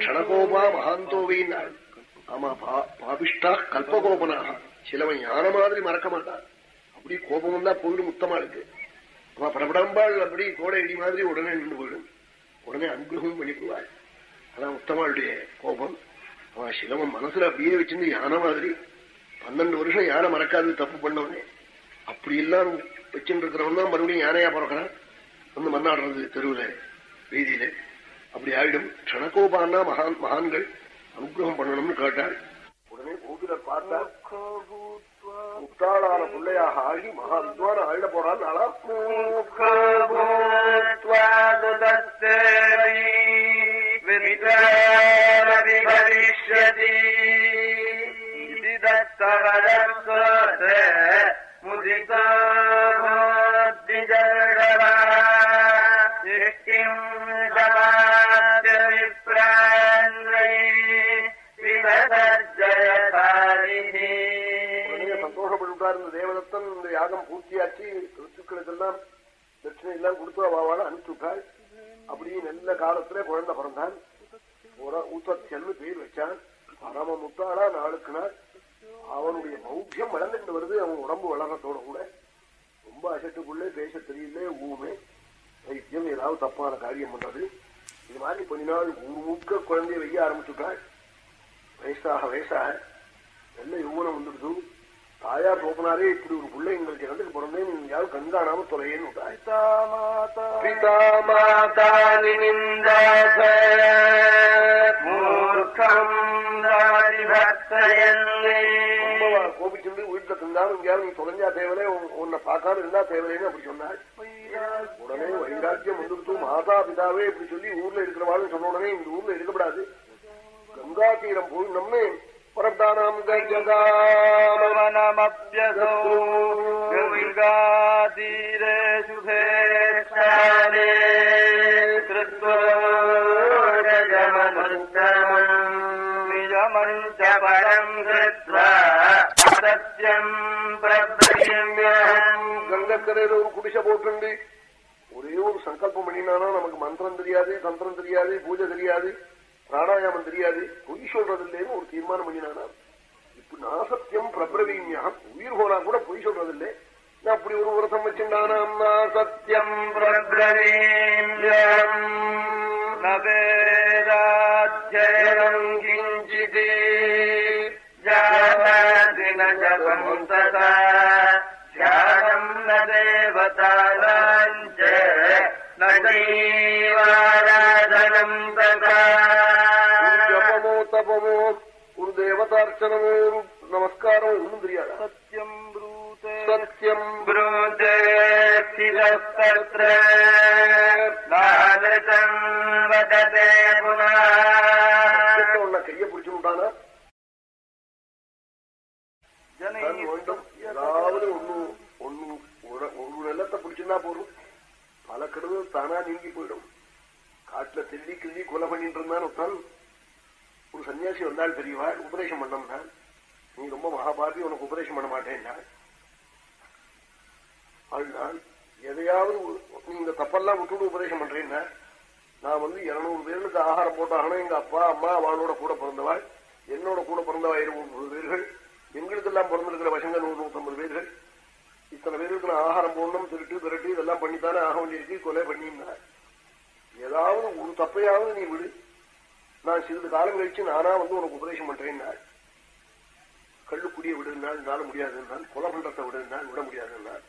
S1: க்ஷணகோபா மகாந்தோவையின் ஆமா பாபிஷ்டா கல்பகோபனாக. சிலவன் யானை மாதிரி மறக்க மாட்டான். அப்படி கோபம் வந்தா போயிடும் முத்தமாளுக்கு அவன் படபடம்பாள் அப்படி கோடை இடி மாதிரி உடனே நின்று போயிடும். உடனே அனுகிரகம் பண்ணிவிடுவாள் அதான் முத்தமாளுடைய கோபம். அவன் சிலவன் மனசுல அப்படியே வச்சிருந்து யானை மாதிரி பன்னெண்டு வருஷம் யானை மறக்காது தப்பு பண்ணவனே. அப்படி எல்லாம் வச்சுட்டு இருக்கிறவன் தான் மறுபடியும் யானையா பிறக்கிறான். வந்து மன்னாடுறது தெருவில் வீதியில. அப்படி ஆயிடும். க்ஷணகோபான்னா மகான் மகான்கள் அனுகிரகம் பண்ணணும்னு கேட்டாள் உடனே கோகுலர் பார்த்தா முட்டாளான பிள்ளையாக ஆகி மகா வித்வான ஆயிட போறான் நாளா காலத்துல குழந்தை பிறந்தான். ஊத்தத்தியன்னு பேர் வச்சான். பரம முத்தாளா நாளுக்கு நாள் அவனுடைய மௌத்தியம் வளர்ந்துட்டு வருது. அவன் உடம்பு வளர்றதோட கூட. ரொம்ப அசட்டுக்குள்ளே பேச தெரியல ஊமே. வைத்தியம் ஏதாவது தப்பான காரியம் பண்றது. இது மாதிரி கொஞ்ச நாள் ஊர் மூக்க குழந்தைய வைய ஆரம்பிச்சுட்டாள் வயசாக வயசாக நல்ல யௌவனம் வந்துடுது. தாயார் தோப்பினாரே இப்படி ஒரு பிள்ளை எங்களுக்கு இறந்துட்டு பிறந்தேன். யாரும் கண்காணாம தொலையேன்னு மாதா இருந்தா தேவையில்லைன்னு அப்படி சொன்னாள் உடனே வைராக்கியம் வந்துருத்து மாதா பிதாவே இப்படி சொல்லி ஊர்ல இருக்கிறவாள் சொன்ன உடனே இந்த ஊர்ல இருக்கப்படாது கங்கா தீரம் போய் நம்மே பரப்தானாம்
S2: கங்கமப்யதீரே சுபேஷாலே திருமனுஜமனுஜபரம் சத்யம்
S1: கரையில ஒரு குடிசை போட்டுண்டு. ஒரே ஒரு சங்கல்பம் பண்ணினானா நமக்கு மந்திரம் தெரியாது தந்திரம் தெரியாது பூஜை தெரியாது பிராணாயாமம் தெரியாது. பொய் சொல்றது இல்லைன்னு ஒரு தீர்மானம் பண்ணினானா? இப்ப நாசத்தியம் பிரபிரவீமியம் உயிர் போனா கூட பொய் சொல்றது இல்லை நான் அப்படி ஒரு விரதம் வச்சுட்டானாம்
S2: நாசத்தியம் பிரபிரவீமியம் நவேதாச்சயம் கிஞ்சிதே.
S1: ஜாதின ஜபம் ததா. சன்னியாசி வந்தால் பெரியவா உபதேசம் பண்ணம்னா நீ ரொம்ப மகாபாரதி உனக்கு உபதேசம் பண்ண மாட்டேன்னா அதனால் எதையாவது நீ இந்த தப்பெல்லாம் விட்டுட்டு உபதேசம் பண்றேன்னா நான் வந்து இருநூறு பேருக்கு ஆகாரம் போட்டாகணும் எங்க அப்பா அம்மா அவளோட கூட பிறந்தவாள் என்னோட கூட பிறந்தவா இருநூறு பேர்கள் எங்களுக்கெல்லாம் பிறந்திருக்கிற வசங்க நூறு நூத்தம்பது பேர்கள். இத்தனை பேருக்கு நான் ஆகாரம் போடணும் திருட்டு திரட்டு இதெல்லாம் பண்ணித்தானே ஆக வேண்டியிருக்கு கொலை பண்ணியிருந்தா ஏதாவது ஒரு தப்பையாவது நீ விடு. நான் சிறிது காலம் கழிச்சு நானா வந்து உனக்கு உபதேசம் பண்றேன்னா கள்ளுக்குடியை விடுனாள் என்னால முடியாதுன்னால் கொலை பண்றதை விடுனாள் விட முடியாதுன்னால்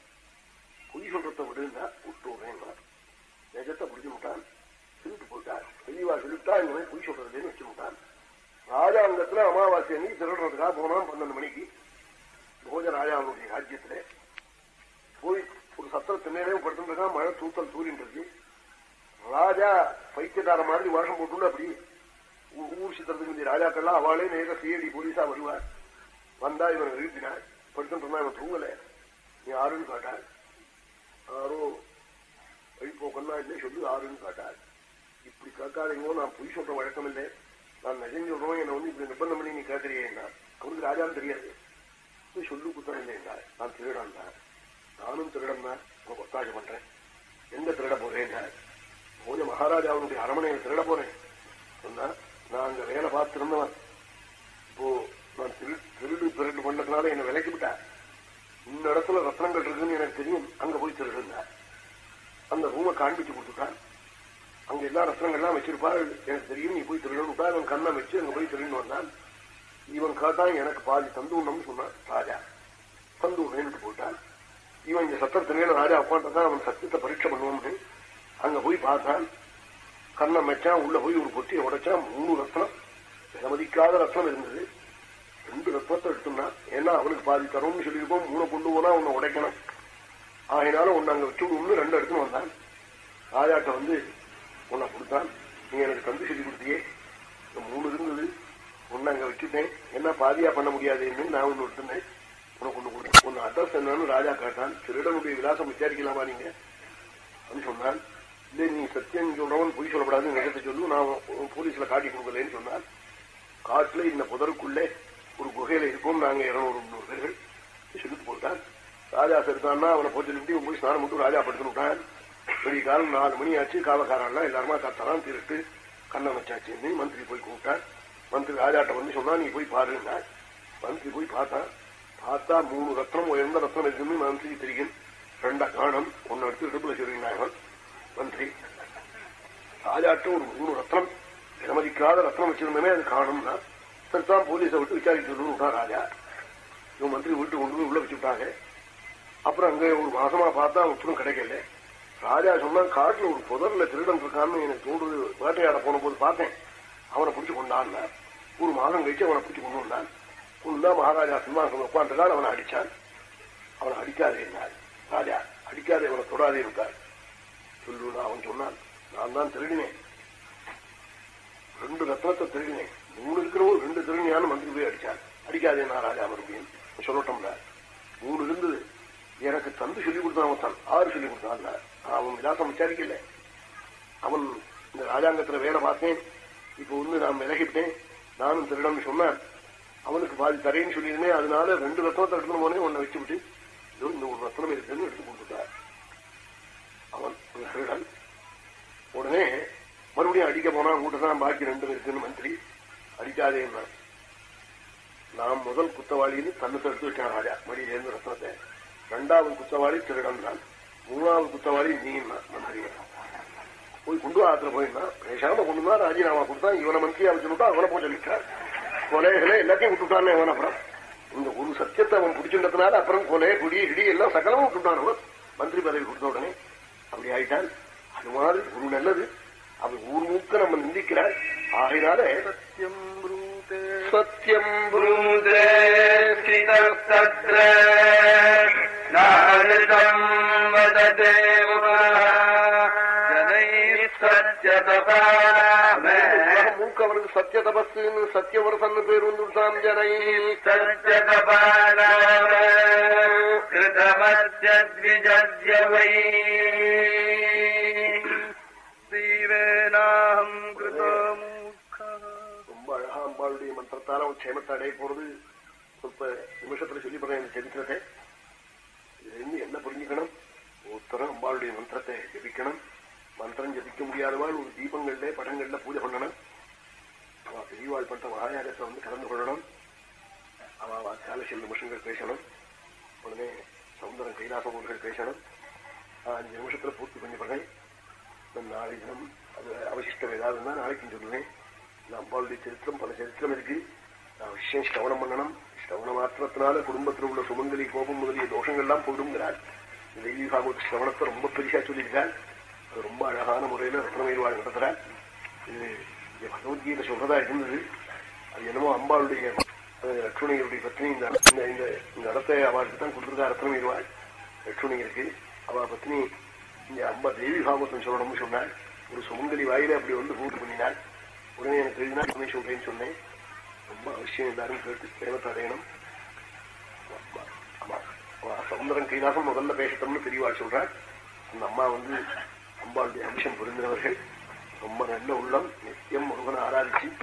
S1: பொய் சொல்றதை விடுனா விட்டு விடுறேன்னா நிஜத்தை புரிஞ்சு விட்டான். திருட்டு போயிட்டார் தெளிவா சொல்லிட்டா இந்த மாதிரி பொய் சொல்றதுன்னு வச்சு விட்டான். ராஜாங்கத்துல அமாவாசை அன்னைக்கு திருடுறதுக்காக போனான் பன்னெண்டு மணிக்கு. போஜ ராஜாவுடைய ராஜ்யத்துல. போய் ஒரு சத்திரத்து மேலே படுத்துருக்கான். மழை தூத்தல் தூரின்றது ராஜா பைத்தியக்கார மாதிரி வருஷம் போட்டுள்ள அப்படி ஊர் சித்திரத்துக்கு இந்த ராஜாக்கள்லாம் அவளே நேர சிஐடி போலீஸா வருவார். வந்தா இவன் எழுப்பினாள் படுத்துட்டு இருந்தா இவன் தூங்கல. நீ யாருன்னு காட்டாள் யாரோ வழிபோக்கன்னா இல்லை சொல்லு ஆறுன்னு காட்டாள் இப்படி கேட்காதீங்கோ நான் பொய் சொல்ற வழக்கம் இல்லை. நான் நிஜம் சொல்றோம் என்னை வந்து இப்படி நிபந்தம் பண்ணி நீ கேட்கறியேன்னா அவனுக்கு ராஜான்னு தெரியாது. நீ சொல்லு குத்தம் இல்லைங்களா நான் திருடான் தான் நானும் திருடன் தான். உனக்கு ஒத்தாசை பண்றேன். எங்க திருட போறேன்னா போஜ மகாராஜாவுடைய அரமனையில திருட போறேன். சொன்னா நான் அங்க வேலை பார்த்திருந்தவன். இப்போ நான் திரு திருடு திருடு பண்ணதுனால என்ன விலைக்கு விட்டா இந்த இடத்துல ரத்னங்கள் இருக்குன்னு எனக்கு தெரியும். அங்க போய் திருடுங்க அந்த ரூமை காண்பிச்சு கொடுத்துட்டான். அங்க எல்லா ரத்னங்கள்லாம் வச்சிருப்பாரு. எனக்கு தெரியும் நீ போய் திருடணும் விட்டா இவன் கண்ணை வச்சு அங்க போய் திருடணும் வந்தான். இவன் கேட்டான் எனக்கு பாதி தந்து உண்ணம்னு சொன்னான் ராஜா. தந்து உண்ணேன்னு போட்டான் இவன் இந்த சத்தத்து ராஜா உட்காந்துதான் அவன் சத்தியத்தை பரீட்சை பண்ணுவோம்னு அங்க போய் பார்த்தான். கண்ணம் வச்சான் உள்ள போய் ஒரு பொட்டியை உடைச்சான் மூணு ரத்னம் விலமதிக்காத ரத்னம் இருந்தது. ரெண்டு ரத்னத்தை எடுத்துனான் ஏன்னா அவனுக்கு பாதி தரும்னு சொல்லியிருப்போம் மூணை கொண்டு போனா உன்னை உடைக்கணும். ஆகினாலும் உன்னை அங்க வச்சு ஒண்ணு ரெண்டு எடுத்துன்னு வந்தான். ராஜாட்ட வந்து உன்னை கொடுத்தான். நீ எனக்கு தந்து சொல்லி கொடுத்தியே. மூணு இருந்தது. உன்னை அங்க வச்சுட்டேன். என்ன பாதியா பண்ண முடியாதுன்னு நான் ஒண்ணு விட்டுனேன் உனக்கு ஒன்று கொடுத்தேன் உன் அட்ரஸ் என்னன்னு ராஜா கேட்டான். திருடனுடைய விலாசம் விசாரிக்கலாமா நீங்க? அப்படின்னு சொன்னான். இல்லை நீ சத்தியம் சொல்றவன் பொய் சொல்லப்படாதுன்னு நிஜத்தை சொல்லு. நான் போலீஸ்ல காட்டி கொடுக்கலன்னு சொன்னான் காட்டுல இந்த புதருக்குள்ளே ஒரு குகையில இருக்கும். நாங்க இருநூறு முந்நூறு பேர்கள். சொல்லிட்டு போட்டான் ராஜா செருத்தான்னா அவனை போச்சு நிமிட்டி போய் ஸ்நானம் மட்டும் ராஜா படுத்துன்னு விட்டான் பெரிய காலம் நாலு மணி ஆச்சு. காவக்காரெல்லாம் எல்லாருமா கத்தலாம் திருட்டு கண்ணை வச்சாச்சு மந்திரி போய் கூப்பிட்டான் மந்திரி ராஜாட்ட வந்து சொன்னா நீ போய் பாருங்க மந்திரி போய் பார்த்தான். பார்த்தா மூணு ரத்னம் உயர்ந்த ரத்னம் இருக்குன்னு மந்திரி தெரியும். ரெண்டா காணம். ஒன்னு எடுத்து இடுப்புல சொல்லினாங்க மந்திரி ராஜாட்ட ஒரு மூணு ரத்னம் விலமதிக்காத ரத்னம் வச்சிருந்தமே அது காணும்னா சரிதான் போலீஸை விட்டு விசாரிச்சு விட்டா ராஜா. இவன் மந்திரி வீட்டு கொண்டு போய் உள்ள வச்சுட்டாங்க அப்புறம் அங்க ஒரு மாசமா பார்த்தா ஒன்றும் கிடைக்கல. ராஜா சொன்னா காட்டுல ஒரு புதர்ல திருடன் இருக்கான்னு எனக்கு தோன்று வேட்டையாட போன போது பார்த்தேன். அவனை பிடிச்சு கொண்டான். ஒரு மாதம் கழிச்சு அவனை பிடிச்சு கொண்டு வந்தான். கொண்டு மகாராஜா சிம்மாசனம் உட்காந்துருக்கான் அவனை அடிச்சான். அவனை அடிக்காதே இருந்தார் ராஜா அடிக்காதே அவனை தொடாதே இருக்கார் சொல்லுன்னு அவன் சொன்னான். நான் தான் திருடினேன். ரெண்டு ரத்னத்தை திருடினேன். மூணு இருக்கிறவங்க ரெண்டு திருடினான்னு மந்திரி போய் அடிச்சான். அடிக்காதே நான் ராஜா மறுபடியும். சொல்லட்டோம்ல மூணு இருந்தது. எனக்கு தந்து சொல்லி கொடுத்தான் அவன் தான். ஆறு சொல்லி கொடுத்தான் அவன் விலாசம் விசாரிக்கல. அவன் இந்த ராஜாங்கத்துல வேலை பார்த்தேன். இப்ப வந்து நான் விலகிட்டேன் நானும் திருடம்னு சொன்னேன். அவனுக்கு பாதி தரேன்னு சொல்லியிருந்தேன். அதனால ரெண்டு ரத்னத்தை எடுத்துன்னு போனே உன்னை வச்சுவிட்டு இந்த ஒரு ரத்னம் இருக்குன்னு எடுத்து கொடுத்துட்டார் திருடன் உடனே மறுபடியும் அடிக்க போனா உங்கள்கிட்ட தான் பாக்கி ரெண்டு இருக்குன்னு மந்திரி அடிக்காதே நான் முதல் குத்தவாளின்னு தன்னுக்கு தடுத்து வச்சான் ராஜா மடியிலேருந்து ரத்னத்தை ரெண்டாவது குத்தவாளி திருடன் தான் மூணாவது குத்தவாளி நீ மந்திரி. போய் குண்டு ஆத்துல போயிருந்தான். பேசாம கொண்டு ராஜினாமா கொடுத்தான். இவனை மந்திரியா வச்சுட்டா அவனை போய் சொல்லிட்டான் கொலைகளை எல்லாத்தையும் விட்டுட்டானே அவன் அப்புறம். இந்த ஒரு சத்தியத்தை அவன் பிடிச்சின்றதுனால அப்புறம் கொலை குடி இடி எல்லாம் சகலமும் விட்டுட்டான் அவன். மந்திரி பதவி கொடுத்த உடனே அப்படி ஆயிட்டால் அது மாதிரி ஒரு நல்லது அது ஊர் மூக்க நம்ம நிந்திக்கிறார். ஆகையினால சத்தியம் சத்தியம் வததேவ. ஜனை சத்யதபா അവർക്ക് അവർക്ക് സത്യതപസ്
S2: സത്യവ്രത എന്ന് പേരൊന്നുതാം ജനയിൽ സത്യതപാലമദ്വിജവൈ ശ്രീവേനാഹം കൃതം
S1: ரொம்ப அழகா அம்பாளுடைய மந்திரத்தால அவன் க்ஷேமத்தை அடைய போறது சொற்ப நிமிஷத்துல சொல்லி போறேன் சரித்திரத்தை இதுலேருந்து என்ன புரிஞ்சுக்கணும் ஒருத்தரம் அம்பாளுடைய மந்திரத்தை ஜபிக்கணும் மந்திரம் ஜபிக்க முடியாதவாள் ஒரு தீபங்கள்ல படங்கள்ல பூஜை பண்ணணும் அவ பெரியவாள் பண்ற மகாயாகத்தை வந்து கலந்து கொள்ளணும். அவ வாக்கால சில நிமிஷங்கள் பேசணும். உடனே சௌந்தரம் கைலாசம் அவர்கள் பேசணும். அஞ்சு நிமிஷத்துல பூர்த்தி பண்ணி போறேன் நாளை தினம் அது அவசிஷ்டம் ஏதாவது இருந்தால் நாளைக்கு சொல்லுவேன். நம்மளுடைய சரித்திரம் பல சரித்திரம் இருக்கு. நான் விஷயம் ஸ்ரவணம் பண்ணணும். ஸ்ரவண மாத்திரத்தினால குடும்பத்தில் உள்ள சுமங்கலி கோபம் முதலிய தோஷங்கள்லாம் போயிடுங்கிறாள் தெய்வி பாகவத் ஸ்ரவணத்தை ரொம்ப பெருசா சொல்லியிருக்காள். அது ரொம்ப அழகான முறையில ரத்னமயில்வாள் நடத்துறாள். இது பகவத்கீதை சொல்றதா இருந்தது. அது என்னமோ அம்பாளுடைய லட்சுமணியருடைய பத்னி இந்த இந்த- இந்த இடத்தை அவளுக்கு தான் கொடுத்துருக்கா ரத்னமயில்வாள் லட்சுமணியருக்கு அவ பத்னி இங்க அம்மா தேவி பாகவத்தம் சொல்லணும்னு சொன்னாள். ஒரு சுமங்கலி வாயில அப்படி வந்து பூட்டு பண்ணினாள். உடனே எனக்கு எழுதினா உடனே சொல்றேன்னு சொன்னேன். ரொம்ப அவசியம் எல்லாரும் கேட்டு தேவத்தை அடையணும் ஆமா, ஆமா கைலாசம் முதல்ல பேசட்டோம்னு பெரியவாள் சொல்றாள். அந்த அம்மா வந்து அம்பாளுடைய அம்சம் புரிந்தவர்கள். ரொம்ப நல்ல உள்ளம். நித்தியம் முருகனை ஆராதிச்சு.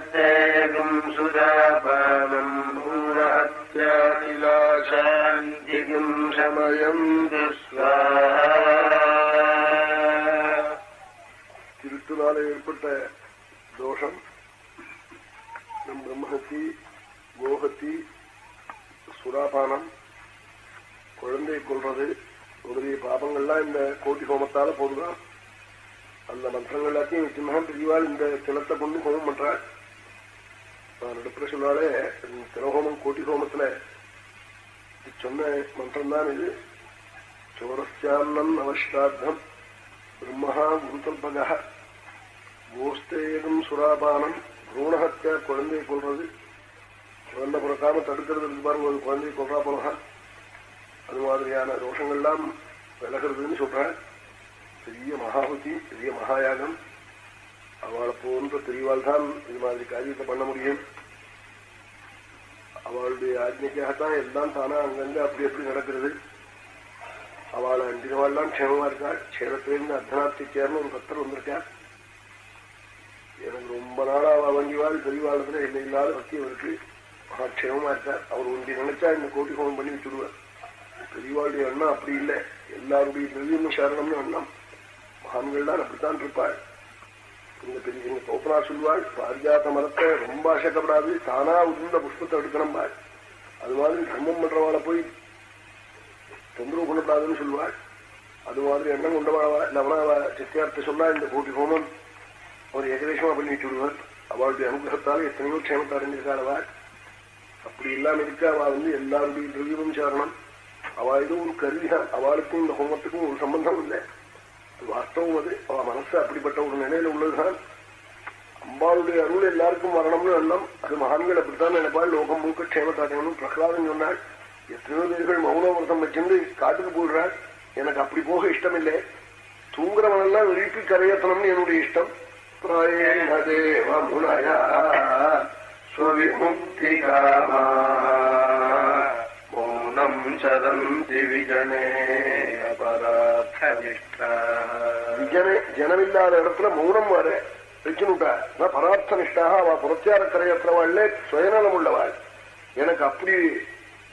S2: சமயம்
S1: திருட்டுனால ஏற்பட்ட தோஷம். நம் பிரம்மஹத்தி கோஹத்தி சுராபானம் குழந்தை கொள்றது முதலிய பாபங்கள்லாம் இந்த கோட்டி ஹோமத்தால போதுதான். அந்த மந்திரங்கள் எல்லாத்தையும் வச்சுதான் பெரியவாள் இந்த திலத்தை கொண்டு ஹோமம் பண்றாள் நான் நடுப்புற சொன்னாலே திலஹோமம் கோட்டி ஹோமத்துல சொன்ன மந்திரம் தான் இது. சோரஸ்யான்னம் அவஷ்டாத்தம் பிரம்மஹா குருதல்பகா கோஸ்தேகம் சுராபானம். பூணஹத்தியா குழந்தையை கொள்றது குழந்தை பிறக்காம தடுக்கிறது இருக்கு பாருங்க ஒரு குழந்தையை கொள்றா போலகா அது மாதிரியான தோஷங்கள்லாம் விலகிறதுன்னு சொல்றேன் பெரிய மகாபுத்தி பெரிய மகாயாகம். அவளை போன்ற பெரியவாள் தான் இது மாதிரி காரியத்தை பண்ண முடியும். அவளுடைய ஆஜ்ஞைக்காகத்தான் எல்லாம் தானா அங்கங்க அப்படி எப்படி நடக்கிறது. அவளை அண்டினவாள்லாம் க்ஷேமமா இருக்காள் க்ஷேமத்திலிருந்து அர்த்தநாத்தி சேர்ந்து ஒரு பக்தர் வந்திருக்கார். எனக்கு ரொம்ப நாளா அவள் வங்கிவாள் பெரியவாளத்துல என்ன இல்லாத பக்தி அவருக்கு. மகாட்சேமமா இருக்கார். அவர் ஒன்றி நினைச்சா இந்த கோட்டி கோபம் பண்ணி வச்சுடுவார். பெரியவாளுடைய எண்ணம் அப்படி இல்லை. எல்லாருடைய திவ்யம் சரணம்னு எண்ணம். மகான்கள் அப்படித்தான் இருப்பாள் இந்த பெரிய எங்க தோப்பனா சொல்வாள் பாரிஜாத்த மரத்தை ரொம்ப ஆசைக்கப்படாது தானா உதிர்ந்த புஷ்பத்தை எடுக்கணும் பாள் அது மாதிரி தர்மம் பண்றவாளை போய் தொந்தரவு பண்ணப்படாதுன்னு சொல்லுவாள் அது மாதிரி எண்ணம் கொண்டவாழவா லவணாவா சித்தியார்த்த சொன்னா இந்த போட்டி ஹோமம் அவர் ஏகதேசமா பண்ணி விடுவார். அவளுடைய அனுகிரகத்தால் எத்தனையோ க்ஷேமத்தை அடைஞ்சிருக்காளவாள் அப்படி இல்லாம இருக்க அவ வந்து எல்லாருடைய திரவியமும் சாரணம். அவ ஏதோ ஒரு கருவிதான். அவளுக்கும் இந்த ஹோமத்துக்கும் ஒரு சம்பந்தம் இல்லை. வாஸ்தவம் அது. அவ மனசு அப்படிப்பட்ட ஒரு நிலையில உள்ளதுதான். அம்பாளுடைய அருள் எல்லாருக்கும் வரணும்னு எண்ணம். அது மகான்கள் அப்படித்தான் நினைப்பாள். லோகம் மூக்க க்ஷேமத்தாக்கணும்னு பிரகலாதன் சொன்னாள். எத்தனையோ பேர்கள் மௌனவிரதம் வச்சிருந்து காட்டுக்கு போடுறாள் எனக்கு அப்படி போக இஷ்டம் இல்லை தூங்குறவனெல்லாம் எழுப்பி கரையேற்றணும்னு என்னுடைய இஷ்டம்.
S2: பிராயணதேவமுனயா ஸ்வவிமுக்தி காமா. சதம் திவிஜனே
S1: விஜனே ஜனமில்லாத இடத்துல மௌனம் வர வச்சுனுட்டா பரார்த்த நிஷ்டாக அவ புரட்சியாரக்கரையற்றவாள் சுயநலம் உள்ளவாள் எனக்கு அப்படி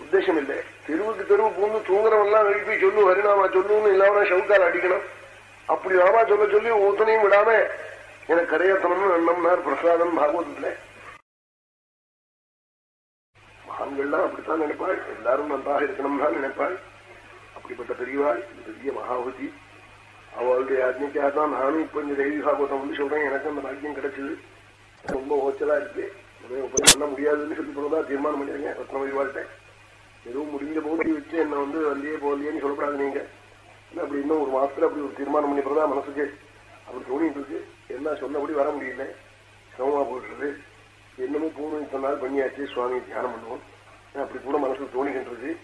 S1: உத்தேசம் இல்லை தெருவுக்கு தெருவு பூந்து தூங்குறவெல்லாம் எழுப்பி சொல்லு ஹரிநாமா சொல்லுன்னு இல்லாமல் ஷவுக்கால் அடிக்கணும். அப்படி நாமா சொல்ல சொல்லி ஒத்தனையும் விடாம எனக்கு கரையத்தனம்னு எண்ணம்னார் பிரசாதம் பாகவதத்தில். ஆண்கள்லாம் அப்படித்தான் நினைப்பாள். எல்லாரும் நன்றாக இருக்கணும் தான் நினைப்பாள். அப்படிப்பட்ட பெரியவாள் பெரிய மகாபதி. அவளுடைய ஆஜ்ஞைக்காக தான் நானும் இப்ப இந்த தேவி பாகவதம் வந்து சொல்றேன். எனக்கு அந்த பாக்கியம் கிடைச்சது. ரொம்ப ஓச்சலா இருக்கு. உபயோகம் பண்ண முடியாதுன்னு சொல்லி போனதா தீர்மானம் பண்ணிருக்கேன் ரத்ன வாழ்க்கை எதுவும் முடிஞ்ச போது வச்சு என்ன வந்து வந்தியே போகலையேன்னு சொல்லப்படாது நீங்க. அப்படி இன்னும் ஒரு மாசத்துல அப்படி ஒரு தீர்மானம் பண்ணி போறதா மனசுக்கு. அப்படி தோணிட்டு இருக்கு. என்ன சொன்னபடி வர முடியல. சிரமமா போடுறது என்னமோ பூர்வம் சொன்னால் பண்ணியாச்சு சுவாமி தியானம் பண்ணுவோம். அப்படி கூட மனசுக்கு தோணிக்கின்றது.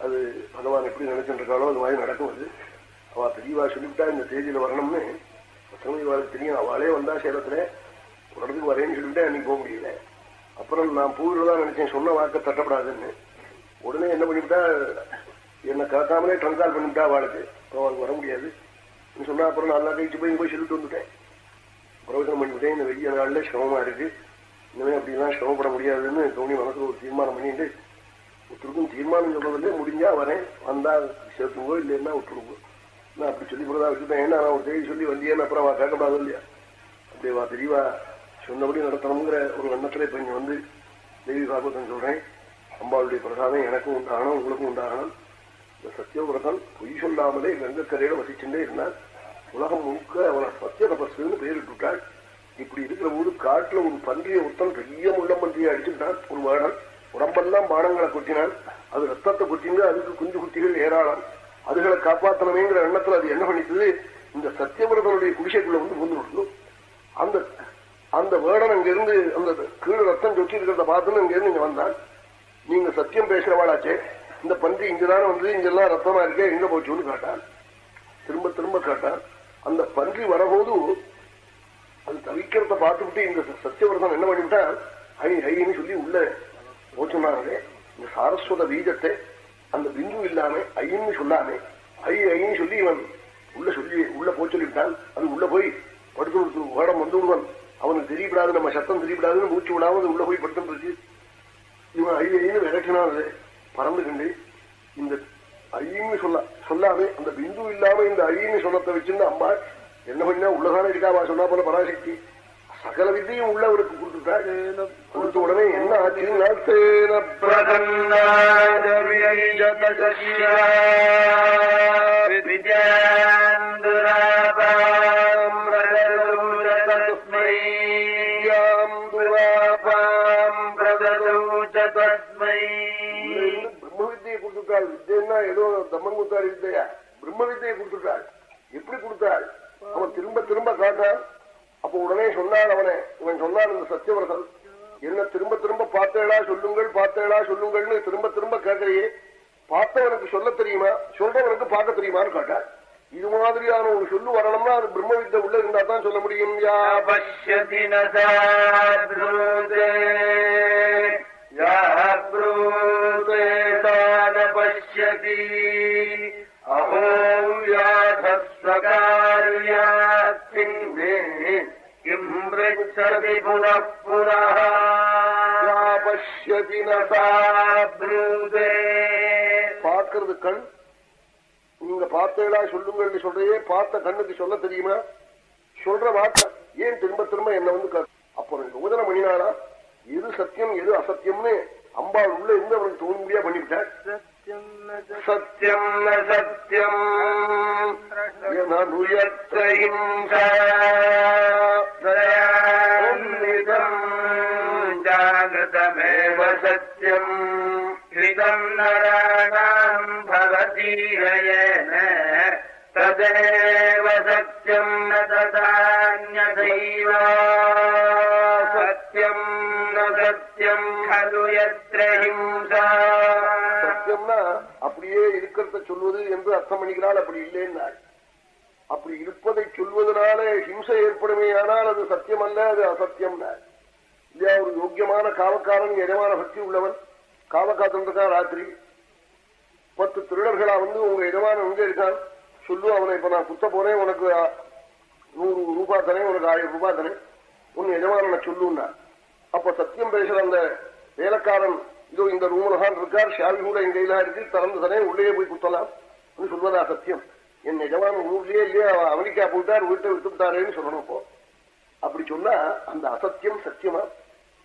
S1: அது பகவான் எப்படி நினைச்சுட்டு அது மாதிரி நடக்கும் அது. அவள் பெரியவா சொல்லிவிட்டா இந்த தேதியில் வரணும்னு. பசங்க தெரியும். அவளே வந்தா சேலத்தில் ஒரு இடத்துக்கு வரேன்னு சொல்லிவிட்டா அன்னைக்கு போக முடியல. அப்புறம் நான் பூவிலதா நினைச்சேன் சொன்ன வாக்க தட்டப்படாதுன்னு. உடனே என்ன பண்ணிவிட்டா என்னை காக்காமலே ட்ரன்சால் பண்ணிவிட்டா அவளுக்கு. அவளுக்கு வர முடியாது. சொன்னா அப்புறம் நல்லா கழிச்சு போய் போய் சொல்லிட்டு வந்துட்டேன். பிரயோஜனம் பண்ணிவிட்டேன். இந்த வெய்ய நாளில் சிரமமா இருக்கு. இனிமே அப்படிலாம் சிரமப்பட முடியாதுன்னு தோணி மனசுல ஒரு தீர்மானம் பண்ணிட்டு ஒருத்தருக்கும் தீர்மானம் சொல்றதுல முடிஞ்சா வரேன். வந்தா சேர்த்துவோ இல்லைன்னா விட்டுருவோம் நான் அப்படி சொல்லி போறதா வச்சுட்டேன் ஏன்னா நான் ஒரு தேதி சொல்லி வந்தியேன்னு அப்புறம் வா கேட்கக்கூடாது இல்லையா? அப்படியே வா தெரியவா சொன்னபடி நடத்தணுங்கிற ஒரு எண்ணத்துல இப்ப இங்க வந்து தேவி பாகவதன் சொல்றேன். அம்பாளுடைய பிரசாதம் எனக்கும் உண்டாகணும் உங்களுக்கும் உண்டாகணும். இந்த சத்தியவிரதன் பொய் சொல்லாமலே கங்கக்கரையில வசிச்சுட்டே இருந்தான் உலகம் முழுக்க அவனை சத்திய தபஸ்ன்னு விட்டாள். இப்படி இருக்கிற போது காட்டுல ஒரு பன்றிய ஒருத்தன் பெரிய முள்ளம் பன்றியை அடிச்சுட்டான் ஒரு வேடன் உடம்பெல்லாம் பானங்களை கொட்டினான். அது ரத்தத்தை கொட்டிங்க அதுக்கு குஞ்சு குட்டிகள் ஏராளம். அதுகளை காப்பாற்றணுமேங்கிற எண்ணத்துல அது என்ன பண்ணிட்டு இந்த சத்தியவிரதனுடைய குடிசைக்குள்ள வந்து புந்து விடணும் அந்த அந்த வேடன் அங்கிருந்து அந்த கீழே ரத்தம் சொட்டி இருக்கிறத பார்த்துன்னு அங்கிருந்து இங்க வந்தான். நீங்க சத்தியம் பேசுறவாளாச்சே இந்த பன்றி இங்கதானே வந்து இங்கெல்லாம் ரத்தமா இருக்கே எங்க போச்சுன்னு கேட்டான். திரும்ப திரும்ப காட்டான். அந்த பன்றி வரபோது அது தவிக்கிறத பார்த்துவிட்டு இந்த சத்தியவிரதம் என்ன பண்ணிவிட்டா ஹை ஹைன்னு சொல்லி உள்ள போச்சுனாலே இந்த சாரஸ்வத பீஜத்தை அந்த பிந்து இல்லாம ஐன்னு சொல்லாமே ஐ ஐன்னு சொல்லி இவன் உள்ள சொல்லி உள்ள போச்சொல்லிவிட்டான் அது உள்ள போய் படுத்து வேடம் வந்து விடுவான். அவனுக்கு தெரியப்படாது நம்ம சத்தம் தெரியப்படாதுன்னு மூச்சு விடாம அது உள்ள போய் படுத்துருச்சு இவன் ஐ ஐன்னு விரட்டினான் பறந்து கண்டு இந்த ஐன்னு சொல்ல சொல்லாமே அந்த பிந்து இல்லாம இந்த ஐன்னு சொன்னத்தை வச்சிருந்த அம்மா என்ன பண்ணா உள்ளதான இருக்காவா சொன்னா போல பராசக்தி. சகல வித்தையும் உள்ள அவருக்கு கொடுத்துட்டார் கொடுத்த உடனே என்ன பிரம்ம வித்தையை கொடுத்துட்டாள் வித்தைன்னா ஏதோ தம்மன் கொடுத்தாரு வித்தையா? பிரம்ம வித்தையை கொடுத்துட்டாள் எப்படி கொடுத்தாள்? அவன் திரும்ப திரும்ப காட்டான் அப்ப உடனே சொன்னான் அவனை இவன் சொன்னான் இந்த சத்தியவரசன் என்ன திரும்ப திரும்ப பார்த்தேடா சொல்லுங்கள் பார்த்தேடா சொல்லுங்கள்னு திரும்ப திரும்ப கேட்கறையே. பார்த்தவனுக்கு சொல்ல தெரியுமா? சொல்றவனுக்கு பார்க்க தெரியுமான்னு கேட்டான் இது மாதிரியான ஒரு சொல்லு வரணும்னா அது பிரம்ம வித்தை உள்ள இருந்தா தான் சொல்ல முடியும். யா
S2: பிரூதே. தான பஷ்யதி ब्रूते या ब्रूते सा न पश्यति अहो व्याधस्वकार्यास्मिन्ने किम् पृच्छति पुनः पुनः
S1: யா பஷ்யதி ந
S2: सा ब्रूते
S1: பார்க்கறது கண் நீங்க பார்த்தேடா சொல்லுங்கள்னு சொல்றையே பார்த்த கண்ணுக்கு சொல்ல தெரியுமா சொல்ற வார்த்தை ஏன் திரும்ப திரும்ப என்ன வந்து கே- அப்போ ரெண்டு யோஜனை பண்ணினாரா எது சத்தியம் எது அசத்தியம்னு அம்பாள் உள்ள இருந்து அவனுக்கு தோணும்படியா பண்ணிவிட்டாள்
S2: सत्यम् न सत्यम्
S1: सत्यम्भूयत्वहिंसा
S2: दयान्वितम् जागृतमेव सत्यम् हृतम् नराणाम् भवति हयेन तदेव सत्यम् न तदान्यथैव
S1: அப்படியே சொல்வது என்று அர்த்தம் பண்ணிக்கிறாள் அப்படி இல்லைன்னாள். அப்படி இருப்பதை சொல்வதனால ஹிம்சை ஏற்படுமே ஆனால் அது சத்தியம் அல்ல அது அசத்தியம் இல்லையா ஒரு யோக்கியமான காவக்காரன் எஜமான பக்தி உள்ளவன் காவ காத்துருக்கான் ராத்திரி. பத்து திருடர்களா வந்து உங்க எஜமான எங்க இருக்கான்? சொல்லு அவனை இப்ப நான் குத்த போறேன் உனக்கு நூறு ரூபாய் தரேன் உனக்கு ஆயிரம் ரூபாய் தரேன். உன் எஜமான சொல்லுன்னா. அப்ப சத்தியம் பேசுற அந்த வேலைக்காரன் இதோ இந்த ரூமனகான் இருக்கார் ஷாவி கூட என் இருக்கு திறந்து தானே போய் குத்தலாம் சொல்வதா சத்தியம் என் நிஜமான ஊர்லயே இல்லையே அமெரிக்கா போயிட்டார் வீட்டை விட்டு சொல்லணும் இப்போ அப்படி சொன்னா அந்த அசத்தியம் சத்தியமா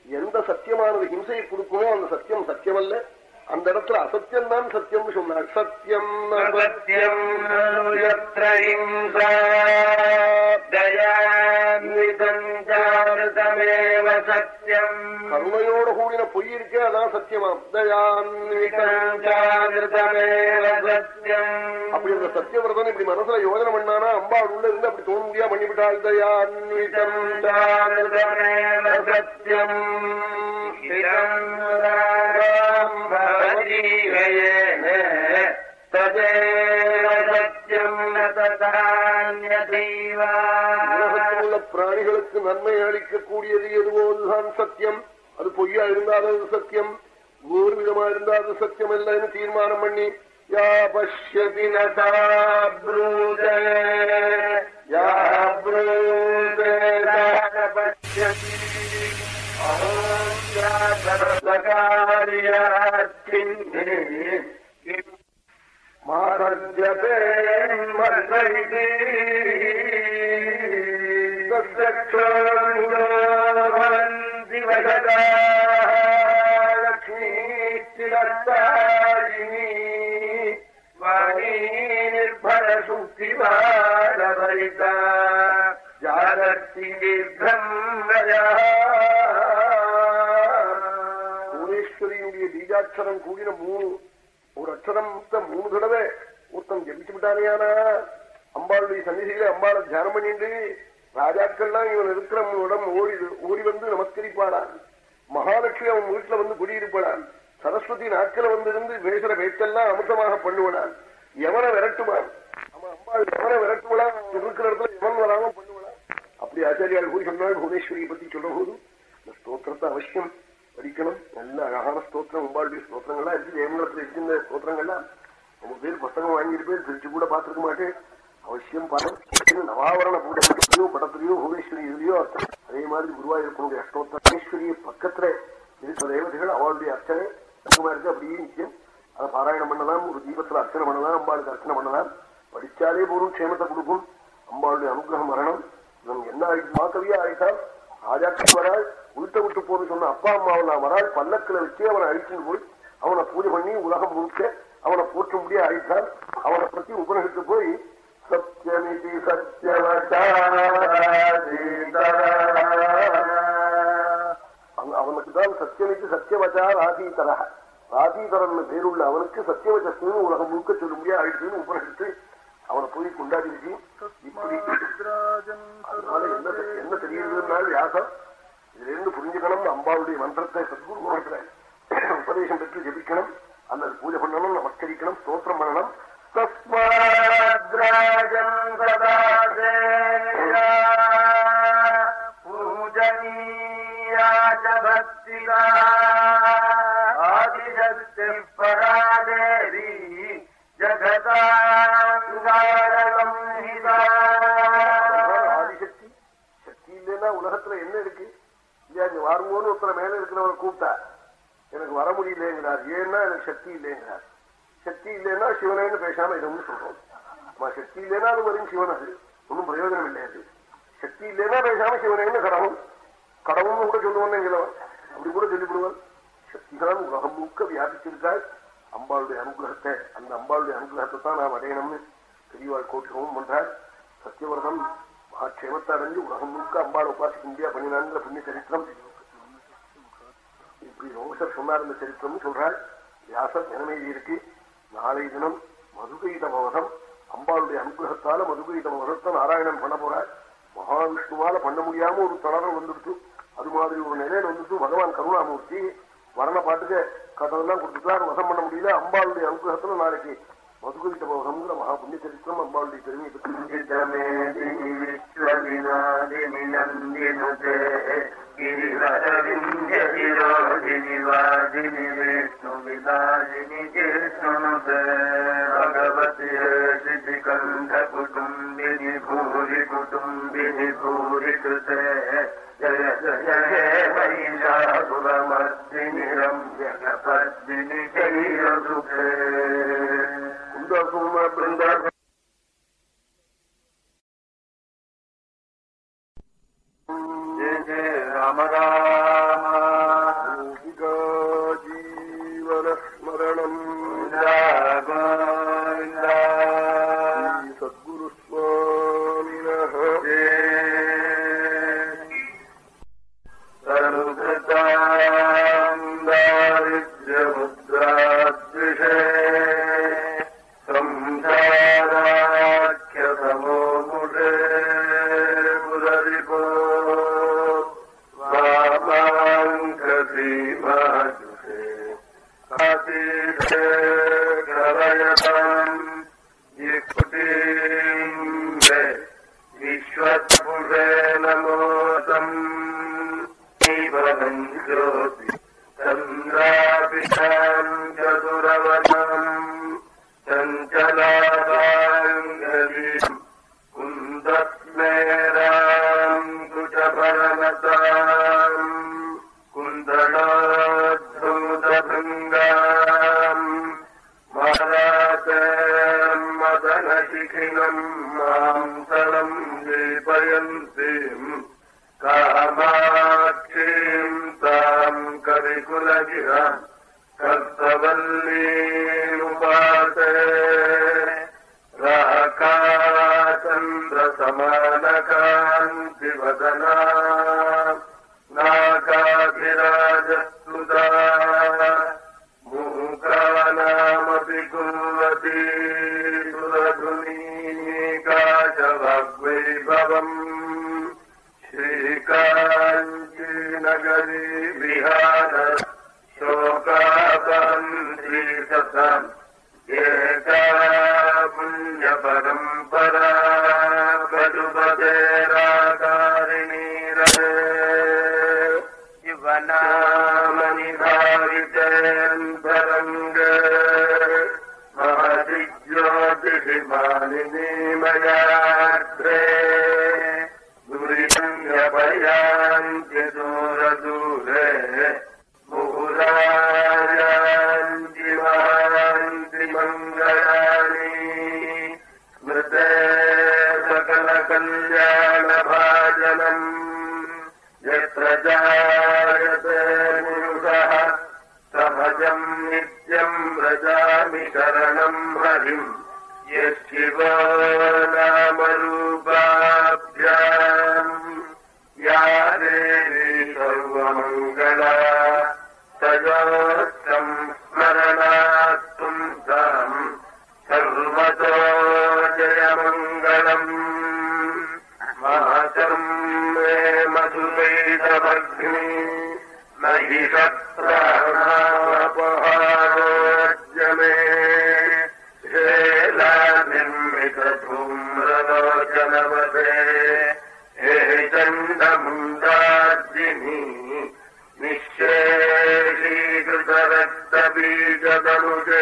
S1: எந்த சத்தியமானது ஹிம்சையை கொடுக்குமோ அந்த சத்தியம் சத்தியமல்ல அந்த இடத்துல அசத்தியம் தான் சத்தியம் சொன்னார் சத்தியம்
S2: சத்தியம் தயாநிதன் சத்தியமேவ சத்தியம்
S1: கருணையோடு கூடின பொய் இருக்கே அதான் சத்தியமாம்
S2: சத்தியம்
S1: அப்படி அந்த சத்தியவிரதன் இப்படி மனசுல யோஜனை பண்ணானா அம்பாள் உள்ள இருந்து அப்படி தோண முடியா பண்ணிவிட்டாள். தயான் சத்தியம் சத்தியம் ഗ്രഹത്തിലുള്ള പ്രാണികൾക്ക് നന്മയളിക്കക്കൂടിയത് എതുപോലെതാണ് സത്യം?
S2: അത് പൊയ്യായിരുന്നാതെ സത്യം. ഗൂർവിധമായിരുന്നാത് സത്യമല്ല
S1: എന്ന്
S2: തീരുമാനം പണി യാശ്യതിനൂതൂത மாரஜ பேன் திவசதா லக்ஷ்மீ திரத்தாரிணி வாணி
S1: நிர்பர சுக்திவாரபரிதா தட்சணம் மூணு தடவை ஒருத்தன் ஜபிச்சு விட்டானேயானா அம்பாளுடைய சன்னிதியில அம்பாளை தியானம் பண்ணிட்டு ராஜாக்கள்லாம் இவன் இருக்கிற இடம் ஓடி ஓடி வந்து நமஸ்கரிப்பாடான் மகாலட்சுமி அவன் வீட்டுல வந்து குடியிருப்பாளான் சரஸ்வதி நாட்கள வந்திருந்து பேசுற பேச்செல்லாம் அமிர்தமாக பண்ணுவனான் எவனை விரட்டுவான் அவன் அம்பாள் எவனை விரட்டுவான் அவன் இருக்கிற இடத்துல எவன் வராம பண்ணுவனா அப்படி ஆச்சாரியால் கூறி சொன்னால் புவனேஸ்வரியை பத்தி சொல்ற போது இந்த ஸ்தோத்திரத்தை அவசியம். படிக்கணும் நல்ல அழகான ஸ்தோத்திரம் அம்பாளுடைய ஸ்தோத்திரங்கள்லாம் இருக்கு ஜெயமங்கலத்தில் இருக்கின்ற ஸ்தோத்திரங்கள்லாம் ரொம்ப பேர் புத்தகம் வாங்கிட்டு திருச்சி கூட பார்த்துருக்க மாட்டேன் அவசியம் பாருங்க நவாவரண பூஜையோ படத்திலையோ புவனேஸ்வரி இதுலயோ அர்த்தம் அதே மாதிரி குருவாயூரப்பனுடைய அஷ்டோத்தரேஸ்வரிய பக்கத்துல இருக்கிற தேவதைகள் அவளுடைய அர்ச்சனை அதிகமா இருக்கு அப்படியே நிச்சயம் அதை பாராயணம் பண்ணலாம் ஒரு தீபத்துல அர்ச்சனை பண்ணலாம் அம்பாளுக்கு அர்ச்சனை பண்ணலாம் படிச்சாலே போதும் க்ஷேமத்தை கொடுக்கும் அம்பாளுடைய அனுகிரகம் வரணும் இவன் என்ன ஆயிடுச்சு மாக்கவியா ஆயிட்டான் ராஜாக்கள் வராள் வீட்டை விட்டு போன்னு சொன்ன அப்பா அம்மாவை நான் வராள் பல்லக்கில் வச்சு அவனை அழிச்சுட்டு போய் அவனை பூஜை பண்ணி உலகம் முழுக்க அவனை போற்றும்படியா ஆயிட்டான் அவனை பத்தி உபனிஷத்து போய் சத்தியமிதி சத்தியவச்சாதீதரா. அவன் அவனுக்கு தான் சத்தியமிக்கு சத்தியவச்சா ராசீதர ராசீதரன் பேருள்ள அவனுக்கு சத்தியவச்சஸ்னு உலகம் முழுக்க சொல்ல முடியாது ஆயிடுச்சுன்னு உபனிஷத்து அவனை போய் கொண்டாடிருச்சு இப்படி அதனால என்ன என்ன தெரியுதுன்னா வியாசம் இதுல இருந்து புரிஞ்சுக்கணும். அம்பாளுடைய மந்திரத்தை சத்குரு உணர்கிற உபதேசம் பெற்று ஜபிக்கணும். அல்லது பூஜை பண்ணணும் நமஸ்கரிக்கணும் ஸ்தோத்திரம் பண்ணணும். தஸ்மாஜந்ததாசே பூஜனீயா பக்திதா ஜகதா இல்லையா ஒருத்தர் மேல இருக்கிறவரை கூப்பிட்டா எனக்கு வர முடியலங்கிறார். ஏன்னா எனக்கு சக்தி இல்லைங்கிறார். சக்தி இல்லைன்னா சிவனேன்னு பேசாம இதுன்னு சொல்றோம். ஆமா சக்தி இல்லைன்னா அது வரும் சிவன் அது. ஒன்றும் பிரயோஜனம் இல்லை அது. சக்தி இல்லைன்னா பேசாம சிவனேன்னு கடவுள். கடவுள்னு கூட சொல்லுவான் அப்படி கூட சொல்லிவிடுவான் சக்திதான் உலகம் முழுக்க வியாபிச்சிருக்காள் அம்பாளுடைய அனுகிரகத்தை அந்த அம்பாளுடைய அனுகிரகத்தை தான் நாம் அடையணும்னு பெரியவாள் கோட்டிகவும் பண்றாள் சத்தியவர்தம் மகாட்சேமத்தை அடைஞ்சு உலகம் முழுக்க அம்பாள் உபாசிக்க முடியா பண்ணினாங்கிற புண்ணிய சரித்திரம் இப்படி ரோசர் சொன்னார் இந்த சரித்திரம் சொல்றாள் வியாசர் தினமேதி இருக்கு. நாளை தினம் மதுகைத மோகம் அம்பாளுடைய அனுகிரகத்தால மதுகைத மோகத்தை நாராயணன் பண்ண போறாள் மகாவிஷ்ணுவால பண்ண முடியாம ஒரு தளரம் வந்துடுச்சு. அது மாதிரி ஒரு நிலையில வந்துட்டு பகவான் கருணாமூர்த்தி வரண பாட்டுக்கு கதவெல்லாம் கொடுத்துட்டார். வசம் பண்ண முடியல. அம்பாளுடைய அனுகிரகத்துல நாளைக்கு மதுகுண்டமோ சமுதிர மகா புண்ணிய சரித்திரம் அம்பாளுடைய பெருமையை
S2: பூரி குடும்பினி பூரி
S1: கிருத்த
S2: ஜய
S1: ஜய
S2: மயிஷாபுரமர்த்தினிரம் ஜனபத்மினி ஜெயசுகே وجدكم وبناكم جي جي رام رام विश्वत्पुषे नमोदम् जीवनम् ज्योति चन्द्रापिताम् चतुरवनम् चञ्चलादाङ्गलीम् நிச்சேஷீகிருதரத்த பீஜதனுஜே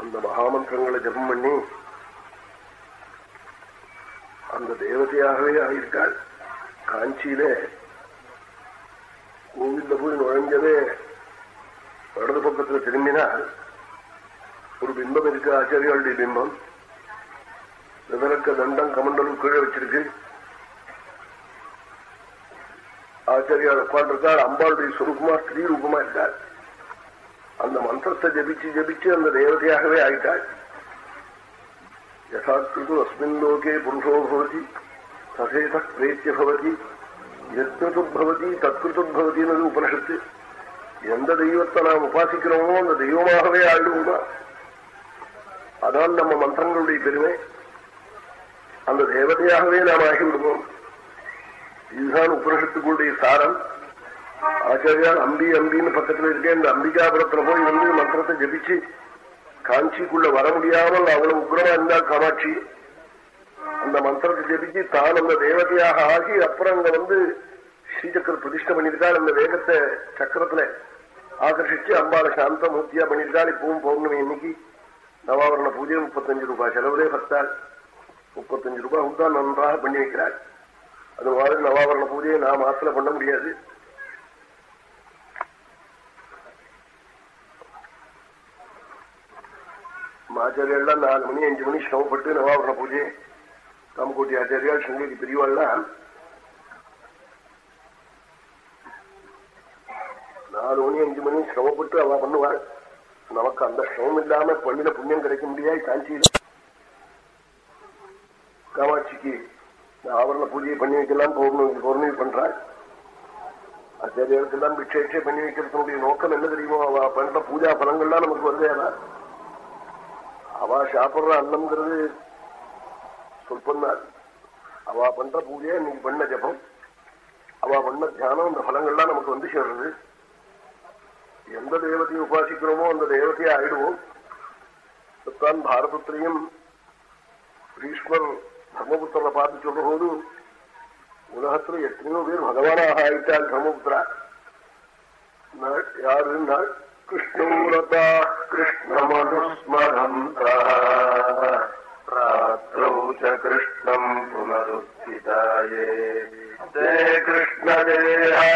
S2: அந்த மகாமந்திரங்களை ஜபம் பண்ணி அந்த தேவதையாகவே ஆயிருக்காள் காஞ்சியிலே கோவில்ல போய் நுழைஞ்சதே வடது பக்கத்துல திரும்பினால் ஒரு பிம்பம் இருக்கு ஆச்சாரியாளுடைய பிம்பம். விதரக்க தண்டம் கமண்டலும் கீழே வச்சிருக்கு. ஆச்சாரியால் உட்காண்டிருக்காள் அம்பாளுடைய சுருக்குமா ஸ்ரீ ரூபமா இருக்காள் அந்த மந்திரத்தை ஜபிச்சு ஜபிச்சு அந்த தேவதையாகவே ஆயிட்டாள் யசாக்கிருது அஸ்மின் லோகே புருஷோ பவதி தசேத பிரேத்திய பவதி யத்னதுபவதி தத்கிருதுபவதினது உபனிஷத்து எந்த தெய்வத்தை நாம் உபாசிக்கிறோமோ அந்த தெய்வமாகவே ஆயிடுவோமா அதான் நம்ம மந்திரங்களுடைய பெருமை அந்த தேவதையாகவே நாம் ஆகிவிடுவோம் இதுதான் உபனிஷத்துக்குடைய சாரம் ஆச்சாரியால் அம்பி அம்பின்னு பக்கத்துல இருக்கேன் இந்த அம்பிகாபுரத்துல போய் வந்து மந்திரத்தை ஜபிச்சு காஞ்சிக்குள்ள வர முடியாமல் அவ்வளவு உக்ரமா இருந்தால் காமாட்சி. அந்த மந்திரத்தை ஜபிச்சு தான் அந்த தேவதையாக ஆகி அப்புறம் அங்க வந்து ஸ்ரீசக்கர பிரதிஷ்டை பண்ணியிருக்காள். அந்த வேகத்தை சக்கரத்துல ஆகர்ஷிச்சு அம்பால சாந்த மூர்த்தியா பண்ணியிருக்காள். இப்பவும் பௌர்ணமி இன்னைக்கு நவாவரண பூஜை முப்பத்தஞ்சு ரூபாய். செலவுலே பத்தாள். முப்பத்தஞ்சு ரூபாய் கொடுத்தா நன்றாக பண்ணி வைக்கிறாள். அது மாதிரி நவாவரண பூஜையை நான் மாசத்துல பண்ண முடியாது. ஆச்சாரியெல்லாம் நாலு மணி அஞ்சு மணி சிரமப்பட்டு நவாவரண பூஜை காமகோட்டி ஆச்சாரியால் சங்கரி பிரிவாள்லாம் நாலு மணி அஞ்சு மணி சிரமப்பட்டு அவ பண்ணுவாள். நமக்கு அந்த சிரமம் இல்லாம பண்ணின புண்ணியம் கிடைக்க முடியாது காஞ்சியில காமாட்சிக்கு ஆவரண பூஜையை பண்ணி வைக்கலாம் பௌர்ணமி பௌர்ணமி பண்றாள். ஆச்சாரியர்களுக்கெல்லாம் பிக்ஷேட்சை பண்ணி வைக்கிறதுனுடைய நோக்கம் என்ன தெரியுமோ? அவ பண்ற பூஜா பலங்கள்லாம் நமக்கு வருதேதான் அவ சாப்பிடுற அன்னம்ங்கிறது சொல்பந்தான் அவ பண்ற பூஜையை இன்னைக்கு பண்ண ஜபம். அவ பண்ண தியானம் இந்த பலங்கள்லாம் நமக்கு வந்து சேர்றது. எந்த தேவத்தையை உபாசிக்கிறோமோ அந்த தேவத்தையை ஆயிடுவோம்.
S1: தான் பாரதத்திலையும் பீஷ்மர் தர்மபுத்திர பார்த்து சொல்ற போது உலகத்துல எத்தனையோ பேர் பகவானாக ஆயிட்டால் தர்மபுத்திரா. யாருன்னா நாள் கிருஷ்ணூரதா கிருஷ்ணமனுஸ்மரந்தா ராத்திரௌ ச கிருஷ்ணம் புனருத்திதாயே ते कृष्णदेहा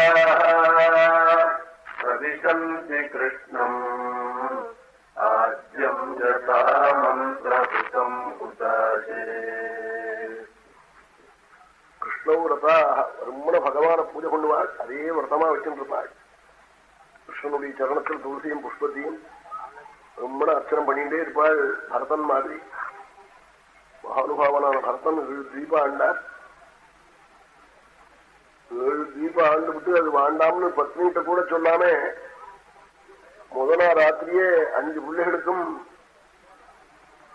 S1: प्रविशन्ति कृष्णम् आद्यम् यथा मन्त्रकृतम् उदासे கிருஷ்ணவ் விரதா ரொம்ப பகவான பூஜை பண்ணுவாள் அதே விரதமா வச்சுருப்பாள் கிருஷ்ணனுடைய சரணத்தில் துளசியும் புஷ்பத்தையும் ரொம்ப அர்ச்சனை பண்ணிட்டே இருப்பாள் பரதன் மாதிரி. மகானுபாவனான பரதன் தீபா ஆண்டார் ஏழு தீபம் ஆண்டு விட்டு அது வாண்டாம்னு பத்னிகிட்ட கூட சொல்லாம. முதலா ராத்திரியே அஞ்சு பிள்ளைகளுக்கும்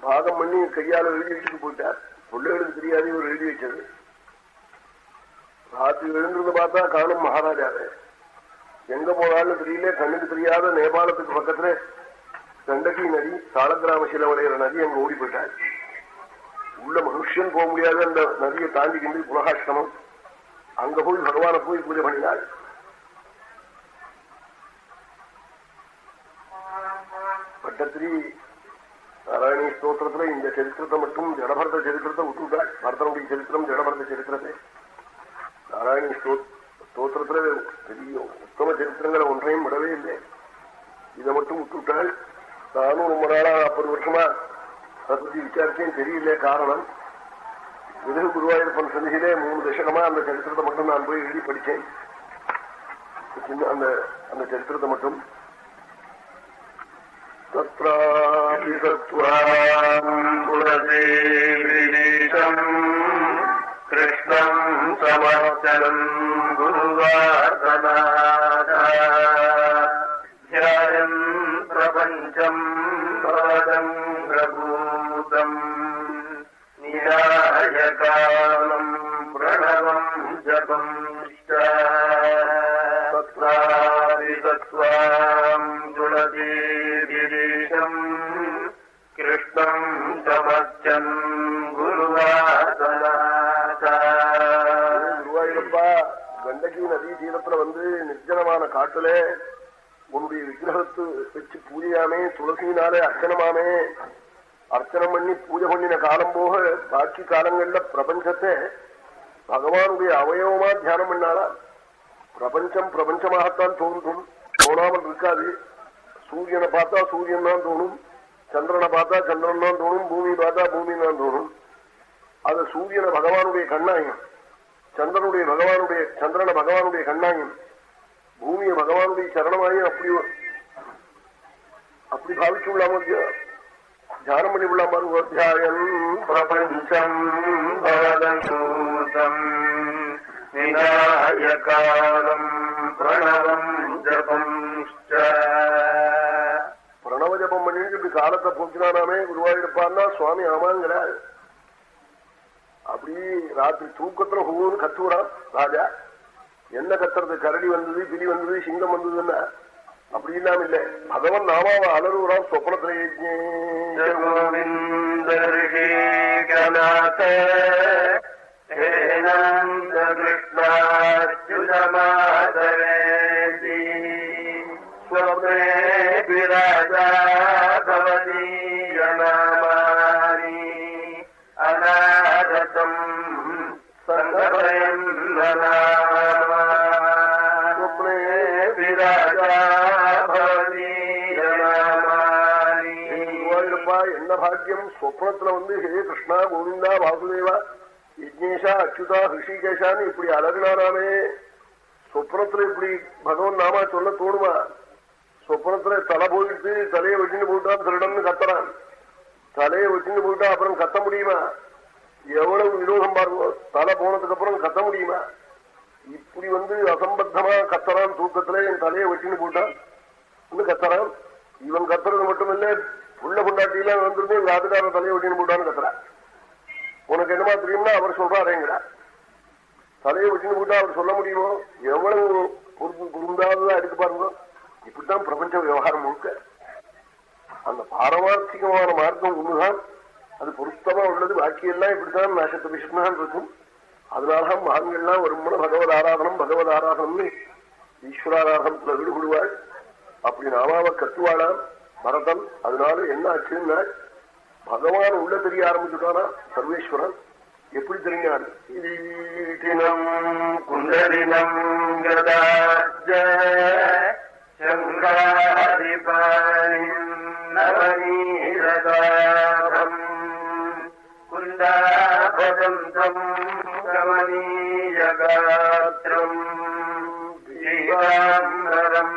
S1: பாகம் பண்ணி கையால எழுதி வச்சுட்டு போயிட்டார். பிள்ளைகளுக்கு தெரியாது இவர் எழுதி வச்சது. ராத்திரி எழுந்திருந்து பார்த்தா காணும் மகாராஜாவே. எங்க போனாலும் தெரியல கண்ணுக்கு தெரியாத நேபாளத்துக்கு பக்கத்துல கண்டகி நதி சாலக்கிராம சிலவளையிற நதி அங்க ஓடி போயிட்டார் உள்ள மனுஷன் போக முடியாத அந்த நதியை தாண்டி கிண்டி புலகாஷ்டமம் அங்க போய் பகவான போய் பூஜை பண்ணினாள் பட்டத்திரி நாராயணி ஸ்தோத்திரத்துல இந்த சரித்திரத்தை மட்டும் ஜடபரத சரித்திரத்தை விட்டுவிட்டாள் பரதனுடைய சரித்திரம் ஜடபரத சரித்திரத்தை நாராயணி ஸ்தோத்திரத்துல பெரிய உத்தம சரித்திரங்களை ஒன்றையும் விடவே இல்லை. இதை மட்டும் விட்டுவிட்டாள் நானும் ரொம்ப நாளா நாற்பது வருஷமா அதை பத்தி விசாரிச்சேன். தெரியல காரணம். விதகு குருவாயூரப்பன் சந்தியிலே மூணு தசகமா அந்த சரித்திரத்தை மட்டும் நான் போய் எழுதி படிச்சேன் அந்த அந்த சரித்திரத்தை மட்டும். தத்ராபி கிருஷ்ணம் சமாச்சரம் குருவார்த்தநாத. பிரபஞ்சம் பாதம் பிரபூதம் நிராயகாலம் பிரணவம் ஜபம் துளசியினாலே அர்ச்சனமாமே அர்ச்சனம் பண்ணி பூஜை பண்ணின காலம் போக பாக்கி காலங்கள்ல பிரபஞ்சத்தை பகவானுடைய அவயவமா தியானம் பண்ணாலா பிரபஞ்சம் பிரபஞ்சமாகத்தான் தோன்றும் தோணாமல் இருக்காது சூரியனை பார்த்தா சூரியன் தான் தோணும் சந்திரனை பார்த்தா சந்திரன் தான் தோணும் பூமி பார்த்தா பூமி தான் தோணும் அது சூரியனை பகவானுடைய கண்ணாயம் சந்திரனுடைய பகவானுடைய சந்திரனை பகவானுடைய கண்ணாயம் பூமியை பகவானுடைய சரணமாயும் அப்படி அப்படி பாவிச்சுள்ளாம தியானம் பண்ணி உள்ள மறுவத்தியாயம் பிரபஞ்சம் பரதூதம் விநாயகாலம் பிரணவம் ஜபம் பிரணவ ஜபம் பண்ணிட்டு இப்படி காலத்தை போக்கினானாமே குருவாயிருப்பான்னா சுவாமி ஆமாங்கிறார் அப்படி ராத்திரி தூக்கத்துல ஹூன்னு கத்துறான் ராஜா. என்ன கத்துறது? கரடி வந்தது பிடி வந்தது சிங்கம் வந்ததுன்னா. அப்படி இல்லாம இல்ல. பகவன் நாமாவ அலறுகிறான் சொப்னத்திலே கிருஷ்ணாச்சுதமாதவேதி பிராஜா. பாக்கியம் சொப்னத்துல வந்து ஹே கிருஷ்ணா கோவிந்தா வாசுதேவா யஜ்னேஷா அச்சுதா ஹிருஷிகேஷான்னு இப்படி அழகுனாராமே. சொப்னத்துல இப்படி பகவான் நாமா சொல்ல தோணுமா? சொப்னத்துல தலை போயிட்டு தலையை வெட்டின்னு போட்டான் திருடன்னு கத்துறான். தலையை வெட்டின்னு போயிட்டா அப்புறம் கத்த முடியுமா? எவ்வளவு விரோதம் பாருங்க. தலை போனதுக்கு அப்புறம் கத்த முடியுமா? இப்படி வந்து அசம்பத்தமா கத்தரான் தூக்கத்துல என் தலையை வெட்டின்னு போட்டான். கத்தரான் இவன் கத்துறது மட்டுமில்ல உள்ள கொண்டாட்டியெல்லாம் வந்திருந்தோம் இந்த ஆத்துக்காரன் தலையை வெட்டின்னு போட்டான்னு கத்துறான் உனக்கு என்னமா தெரியும்னா அவர் சொல்றாருங்கிறா. தலையை வெட்டின்னு போட்டா அவர் சொல்ல முடியுமோ? எவ்வளவு பொறுப்பு குறுந்தாவதா எடுத்து பாருங்க. இப்படித்தான் பிரபஞ்ச விவகாரம் முழுக்க. அந்த பாரமார்த்திகமான மார்க்கம் ஒண்ணுதான். அது பொருத்தமா உள்ளது. பாக்கியெல்லாம் இப்படித்தான் நாசத்து விஷ்ணுதான் இருக்கும். அதனாலதான் மகான்கள்லாம் வருமான பகவத் ஆராதனம் பகவத் ஆராதனம்னு ஈஸ்வராராதனத்துல ஈடுபடுவாள் அப்படி நாமாவை கத்துவாளாம் பரதன் அதனால என்ன ஆச்சுன்னா பகவான் உள்ள தெரிய ஆரம்பிச்சுட்டானா சர்வேஸ்வரன்? எப்படி தெரிஞ்சான் ீட்டினம்
S2: குண்டலினம் கதாஜ சங்காதிபாணிம் நவநீரதாரம் குண்டாபதம் தம் கமனீயகாத்திரம் ஜீவாம்பரம்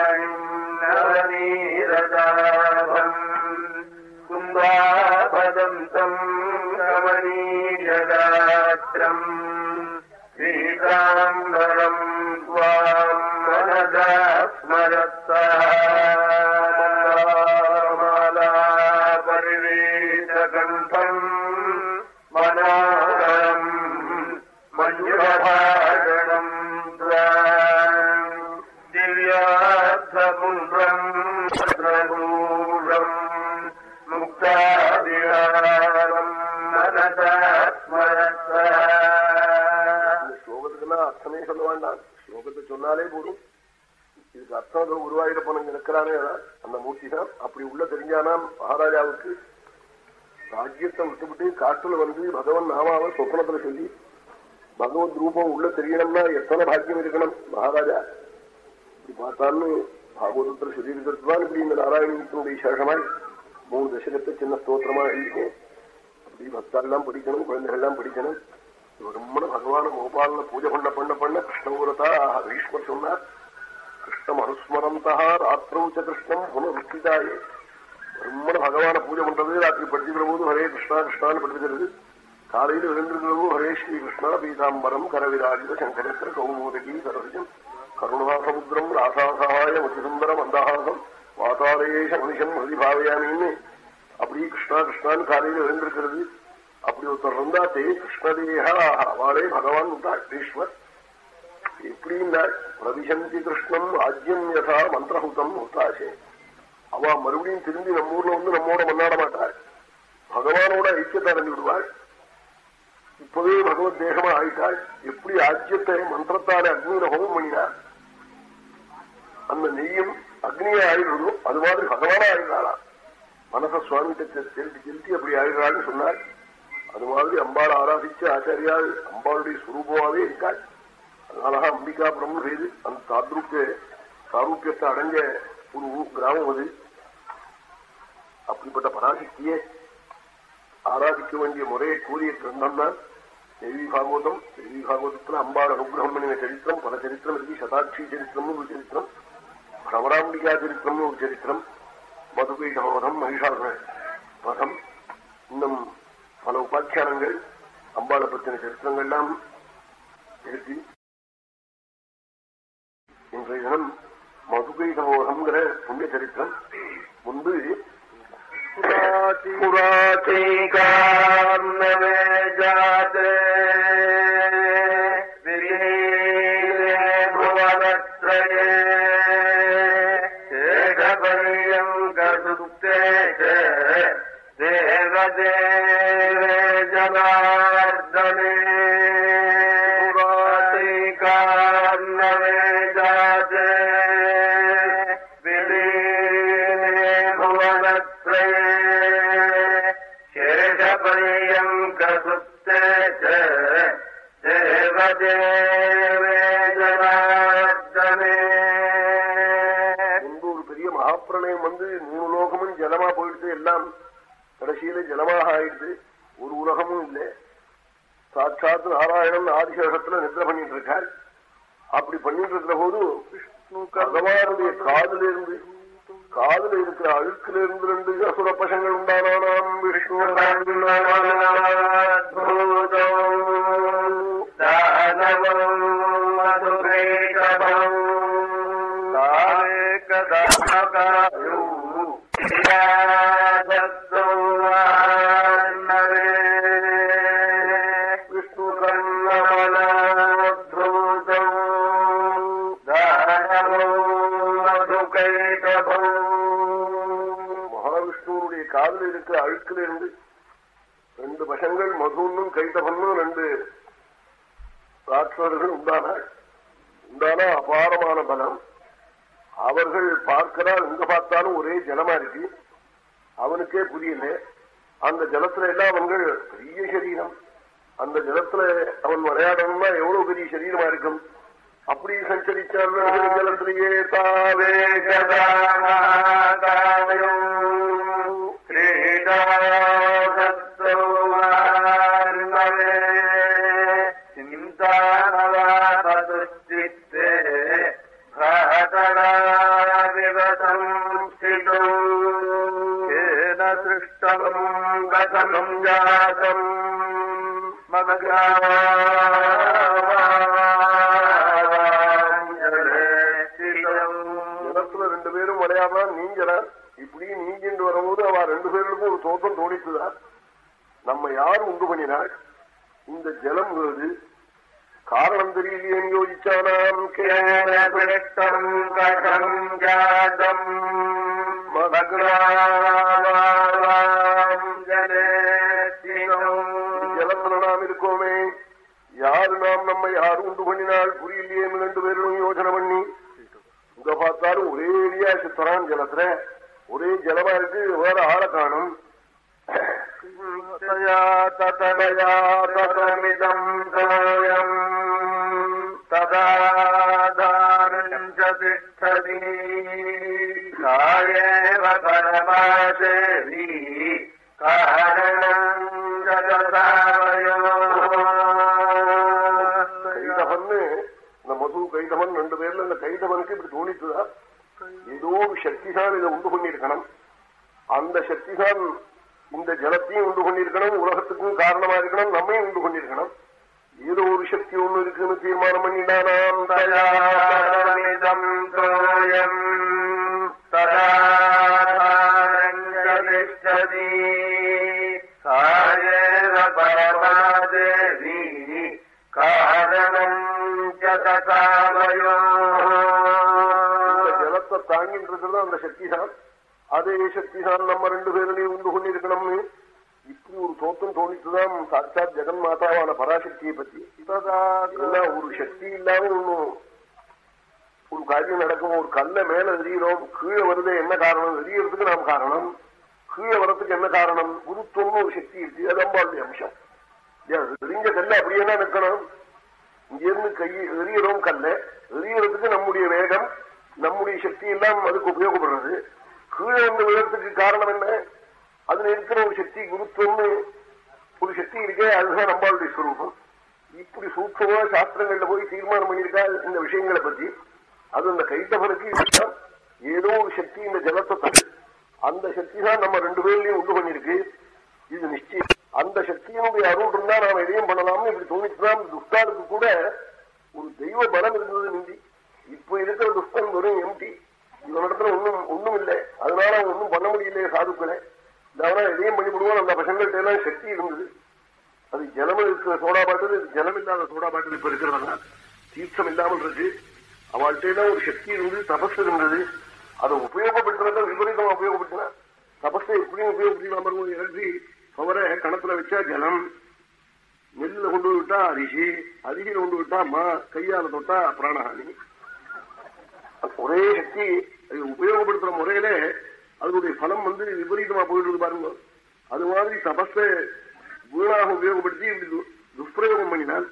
S1: ஸ்லோகத்துக்குன்னா அர்த்தமே சொல்ல வேண்டாம் ஸ்லோகத்தை சொன்னாலே போதும் இதுக்கு அர்த்தம் ஏதோ உருவாயிரப்பன் இருக்கிறானே அந்த மூர்த்தி தான் அப்படி உள்ள தெரிஞ்சானாம் மகாராஜாவுக்கு ராஜ்யத்தை விட்டுவிட்டு காட்டுல வந்து பகவன் நாமாவை சொப்னத்துல சொல்லி பகவத் ரூபம் உள்ள தெரியணும்னா எத்தனை பாக்கியம் இருக்கணும் மகாராஜா இப்படி பார்த்தான்னு பாகவதத்துல சொல்லி இருக்கிறது தான் இப்படி இந்த நாராயணத்தினுடைய சேஷமாய் மூணு தசகத்தை சின்ன ஸ்தோத்திரமா எழுதிக்கேன் அப்படி பக்தாலாம் படிக்கணும் குழந்தைகள்லாம் படிக்கணும் ரொம்ப பகவான கோபாலன பூஜை பண்ண பண்ண பண்ண கிருஷ்ணபுரத்தா பீஷ்மர் சொன்னார் கிருஷ்ணம் அனுஸ்மரந்தா ராத்திரவுச்ச கிருஷ்ணம் புனருத்திதாயே ரொம்ப பகவான பூஜை பண்றது ராத்திரி படிச்சுக்கிற போது ஹரே கிருஷ்ணா கிருஷ்ணான்னு படிச்சுக்கிறது காலையில் எழுந்திருக்கிற போது ஹரே ஸ்ரீ கிருஷ்ணா பீதாம்பரம் கரவிராஜித சங்கரக்கர கௌமோதகி சரசிஜம் கருணாசமுத்திரம் ராசாசகாய மதிசுந்தர அந்தஹாசம் வாதாரேஷ மனுஷம் ஹரிபாவையாமின்னு அப்படி கிருஷ்ணா கிருஷ்ணான்னு காலையில் எழுந்திருக்கிறது அப்படி ஒருத்தர் இருந்தா தே கிருஷ்ணதேகா அவளே பகவான் உண்டாள் ஈஸ்வர். எப்படின்னா பிரதிசந்தி கிருஷ்ணம் ராஜ்யம் யதா மந்திரஹூதம் உத்தாசே. அவ மறுபடியும் திரும்பி நம்ம ஊர்ல வந்து நம்மோட மன்னாட மாட்டாள். பகவானோட ஐக்கியத்தை அடைஞ்சு விடுவாள். இப்பவே பகவத் தேகமா ஆயிட்டாள். எப்படி ஆஜ்யத்தை மந்திரத்தால அக்னியில ஹோமம் பண்ணினார் அந்த நெய்யும் அக்னியை ஆயிடுறதோ அது மாதிரி பகவானா ஆயிடுறாளா மனச சுவாமிகிட்ட செலுத்தி செலுத்தி அப்படி ஆயிடுறாள்னு சொன்னாள். அது மாதிரி அம்பாள் ஆராதிச்சு ஆச்சாரியால் அம்பாளுடைய சுரூபமாவே இருக்காள். அதனாலதான் அம்பிகாபுரம் செய்து அந்த தாத்ருக்க சாரூப்பியத்தை அடைஞ்ச ஒரு கிராமம் அது. அப்படிப்பட்ட பராசக்தியே ஆராதிக்க வேண்டிய முறையை கூறிய கிரந்தம் தான் தேவி பாகவதம். தேவி பாகவதத்துல அம்பாள் அனுகிரகம் பண்ணின சரித்திரம் பல சரித்திரம் இருக்கு. சதாட்சி சரித்திரம்னு ஒரு சரித்திரம். பிரமராம்பிகா சரித்திரம்னு ஒரு சரித்திரம். மதுபீடமோதம் மகிஷாசுர பதம் இன்னும் பல உபாக்கியானங்கள் அம்பாளை பற்றின சரித்திரங்கள்லாம் எழுதி இன்றைய தினம் மதுகை புண்ணிய சரித்திரம் முன்பு
S2: புராத்தே காரணமே ஜாதே.
S1: சேஷபதியம் ஒரு பெரிய மகாப்பிரணயம் வந்து மூணு லோகமும் ஜலமா போயிடுது. எல்லாம் கடைசியில ஜலமாக ஆயிடுது. ஒரு உலகமும் இல்லை. சாட்சாத்து நாராயணன் ஆதிசேஷத்துல நிதிர பண்ணிட்டு இருக்கார். அப்படி பண்ணிட்டு இருக்கிற போது விஷ்ணு பகவானுடைய காதல இருந்து காதல இருக்கிற அழுக்கில இருந்து ரெண்டு அசுர பசங்கள் உண்டானானாம் விஷ்ணு
S2: தானவம்
S1: காதல இருக்கிற அழுக்குல இருந்து. ரெண்டு பசங்கள் மதுன்னும் கைத்தபன்னும் ரெண்டு ராட்சர்கள் உண்டானாள் உண்டான அபாரமான பலம். அவர்கள் பார்க்கிறார் எங்க பார்த்தாலும் ஒரே ஜலமா இருக்கு. அவனுக்கே புரியல. அந்த ஜலத்துல எல்லாம் அவங்கள் பெரிய சரீரம். அந்த ஜலத்துல அவன் விளையாடணும்னா எவ்வளவு பெரிய சரீரமா இருக்கும்? அப்படி சஞ்சரிச்சார் ஜலத்திலேயே தாவே ரெண்டு பேரும் விளையாடலாம் நீங்கலாம் இப்படி வரும்போது அவ ரெண்டு பேருக்கும் ஒரு தோற்றம் தோணித்துதான் நம்ம யார் உண்டு பண்ணினாள்? இந்த ஜலம் காரணம் தெரியலையே யோசிச்சானாம் நாம் இருக்கோமே யாரு நாம் நம்ம யாரு உண்டு பண்ணினால் புரியலையே ரெண்டு பேரும் யோசனை பண்ணி இங்க பார்த்தாலும் ஒரே சித்தரான் ஜலத்துல ஒரே ஜலமா இருக்கு வேற ஆளை காணும்.
S2: ததமிதம் தோயம் ததாதானஞ்ச திஷ்டதி காயேவ பரமாசேவி காரணம் ஜகதாவயோ
S1: கைதவன்னு இந்த மது கைதவன் ரெண்டு பேர்ல இந்த கைதவனுக்கு இப்படி தோணித்துதான் ஏதோ ஒரு சக்திதான் இதை உண்டு பண்ணிருக்கணும் அந்த சக்திதான் இந்த ஜலத்தையும் உண்டு பண்ணிருக்கணும் உலகத்துக்கும் காரணமா இருக்கணும் நம்மையும் உண்டு பண்ணிருக்கணும் ஏதோ ஒரு சக்தி ஒண்ணு இருக்குன்னு தீர்மானம் பண்ணிட்டானாம் தயா அந்த சக்தி தான் அதே சக்தி தான் நம்ம ரெண்டு பேரிலையும் உண்டு கொண்டிருக்கணும்னு இப்படி ஒரு தோற்றம் தோணித்துதான் சாட்சாத் ஜெகன் மாதாவான பராசக்தியை பத்தி ஒரு சக்தி இல்லாம ஒண்ணும் ஒரு காரியம் நடக்கும். ஒரு கல்ல மேல எறிகிறோம் கீழே வருது என்ன காரணம்? எரியறதுக்கு நாம் காரணம். கீழே வரத்துக்கு என்ன காரணம்? குருத்துவம்னு ஒரு சக்தி இருக்கு. அது அம்பாளுடைய அம்சம். எரிஞ்ச கல்ல அப்படியே தான் நிற்கணும். இங்கிருந்து கை எறிகிறோம் கல்ல. எறிகிறதுக்கு நம்முடைய வேகம் நம்முடைய சக்தி எல்லாம் அதுக்கு உபயோகப்படுறது. கீழே வந்து விதத்துக்கு காரணம் என்ன? அதுல இருக்கிற ஒரு சக்தி குருத்துவம்னு ஒரு சக்தி இருக்கே அதுதான் நம்மளுடைய ஸ்வரூபம் இப்படி சூட்சமா சாஸ்திரங்கள்ல போய் தீர்மானம் பண்ணியிருக்கா இந்த விஷயங்களை பத்தி. அது அந்த கைத்தவனுக்கு இதுதான் ஏதோ ஒரு சக்தி இந்த ஜலத்தை அந்த சக்தி தான் நம்ம ரெண்டு பேர்லயும் உண்டு பண்ணிருக்கு இது நிச்சயம். அந்த சக்தியினுடைய அருள் இருந்தா நாம் எதையும் பண்ணலாம்னு இப்படி தோணிச்சுதான் துஷ்டாருக்கு கூட ஒரு தெய்வ பலம் இருந்தது நிந்தி இப்ப இருக்கிற துஷ்டன் வெறும் எம்டி இவனிடத்துல ஒண்ணும் ஒண்ணும் இல்லை. அதனால அவன் ஒண்ணும் பண்ண முடியலையே சாதுக்களை. இதனால எதையும் பண்ணிவிடுவோம் அந்த பசங்கள்ட்ட எல்லாம் சக்தி இருந்தது. அது ஜலம் இருக்கிற சோடா பாட்டில் இது ஜலம் இல்லாத சோடா பாட்டில் இப்ப இருக்கிறதா தீர்த்தம் இல்லாமல் இருக்கு. அவள்கிட்ட எல்லாம் ஒரு சக்தி இருந்தது தபஸ் இருந்தது. அதை உபயோகப்படுத்துறத விபரீதமா உபயோகப்படுத்தினா தபஸை எப்படியும் உபயோகப்படுத்தலாம் எழுதி பவரை கணத்துல வச்சா ஜலம். நெல்ல கொண்டு விட்டா அரிசி அருகில கொண்டு விட்டா மா கையால தொட்டா பிராணஹானி. ஒரே சக்தி அதை உபயோகப்படுத்துற முறையில அதனுடைய பலம் வந்து விபரீதமா போயிடுறது பாருங்க. அது மாதிரி தபஸை வீணாக உபயோகப்படுத்தி இப்படி துஷ்பிரயோகம் பண்ணினால்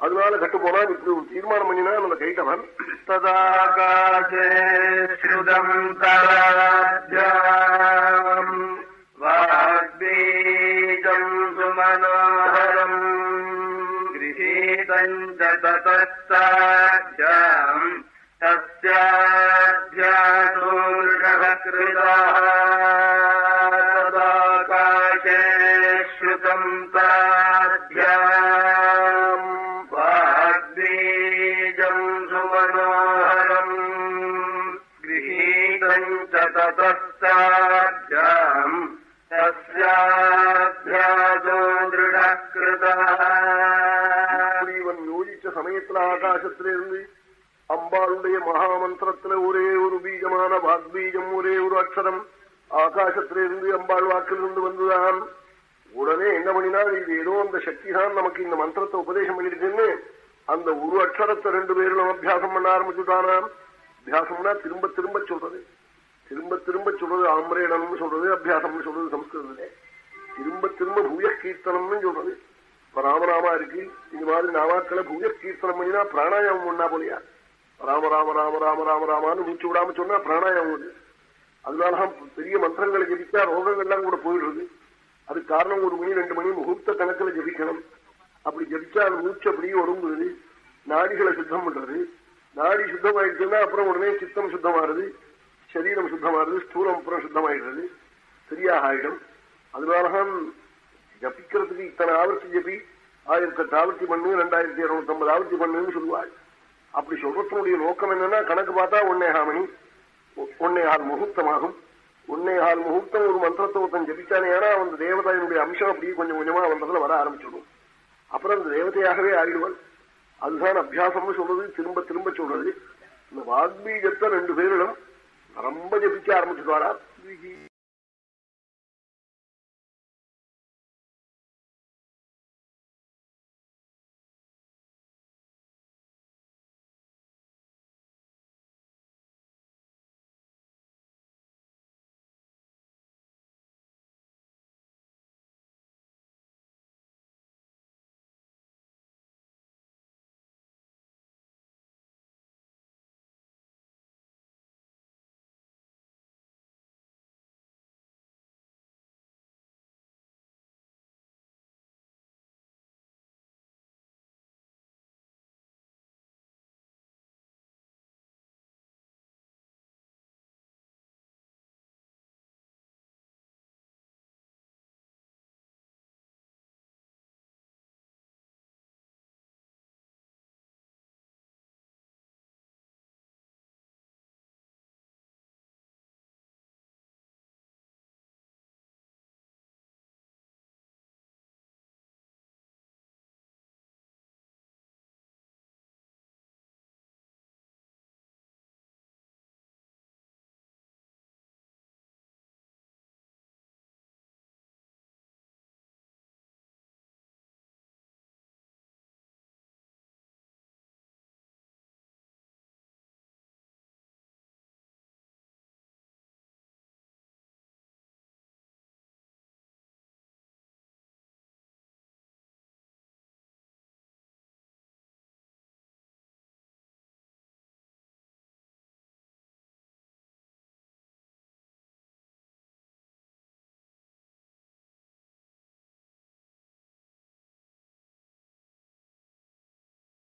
S1: அதனால கட்டு போனால் இப்படி ஒரு தீர்மானம் பண்ணினா நம்ம கைட்டவன்
S2: வாக்பீஜம் சுமனோகரம் கிரீதம் तस्याध्यासो मृगकृताः सदाकाशे श्रुतम् ताभ्याम् वाग्बीजम् सुमनोहरम् गृहीतम् च ततस्ताभ्याम् തസ്യാഭ്യാസോ
S1: ദൃഢകൃത ഇവൻ യോജിച്ച സമയത്തിൽ ആകാശത്തിൽ அம்பாளுடைய மகாமந்திரத்துல ஒரே ஒரு பீஜமான வாக்பீஜம் ஒரே ஒரு அக்ஷரம். ஆகாசத்திலிருந்து அம்பாள் வாக்கிலிருந்து வந்துதான் உடனே என்ன பண்ணினா இது ஏதோ அந்த சக்தி தான் நமக்கு இந்த மந்திரத்தை உபதேசம் பண்ணிருக்குன்னு அந்த ஒரு அக்ஷரத்தை ரெண்டு பேரும் அபியாசம் பண்ண ஆரம்பிச்சுட்டானாம். அபியாசம்னா திரும்ப திரும்ப சொல்றது. திரும்ப திரும்ப சொல்றது ஆம்பரேடம்னு சொல்றது அபியாசம்னு சொல்றது சம்ஸ்கிருதத்திலே. திரும்ப திரும்ப பூய கீர்த்தனம்னு சொல்றது. இப்ப ராமராமா இருக்கு. இது மாதிரி நாமாக்களை பூய கீர்த்தனம் பண்ணினா பிராணாயாமம் ஒன்னா போலியா? ராம ராம ராம ராம ராம ராமான்னு மூச்சு விடாம சொன்னா பிராணாயம் அது. அதனாலதான் பெரிய மந்திரங்களை ஜபிச்சா ரோகங்கள்லாம் கூட போயிடுறது. அது காரணம் ஒரு மணி ரெண்டு மணி முகூர்த்த கணக்கில் ஜபிக்கணும். அப்படி ஜபிச்சா அந்த மூச்சு அப்படியே ஒடுங்குறது நாடிகளை சுத்தம் பண்றது. நாடி சுத்தமாயிடுச்சுன்னா அப்புறம் உடனே சித்தம் சுத்தமாறுது சரீரம் சுத்தமாறுது ஸ்தூலம் அப்புறம் சுத்தமாயிடுறது. சரியாக ஆயிடும் அதனாலதான் ஜபிக்கிறதுக்கு இத்தனை ஆவர்த்தி ஜபி. ஆயிரத்தி எட்டு ஆவர்த்தி பண்ணு ரெண்டாயிரத்தி இருநூத்தி ஐம்பது ஆவர்த்தி பண்ணுன்னு சொல்லுவாள் அப்படி சொல்றதுனுடைய நோக்கம் என்னன்னா கணக்கு பார்த்தா ஒன்னேகால் மணி. ஒன்னேகால் முகூர்த்தமாகும். ஒன்னேகால் முகூர்த்தம் ஒரு மந்திரத்தை ஒருத்தன் ஜபிச்சானே ஏன்னா அந்த தேவதையினுடைய அம்சம் அப்படியே கொஞ்சம் கொஞ்சமா அவன் வர ஆரம்பிச்சிடும். அப்புறம் அந்த தேவதையாகவே ஆயிடுவாள் அதுதான் அபியாசம்னு சொல்றது திரும்ப திரும்ப சொல்றது. இந்த வாக்பீஜத்தை ரெண்டு பேரிடம் ரொம்ப ஜபிக்க ஆரம்பிச்சுட்டாரா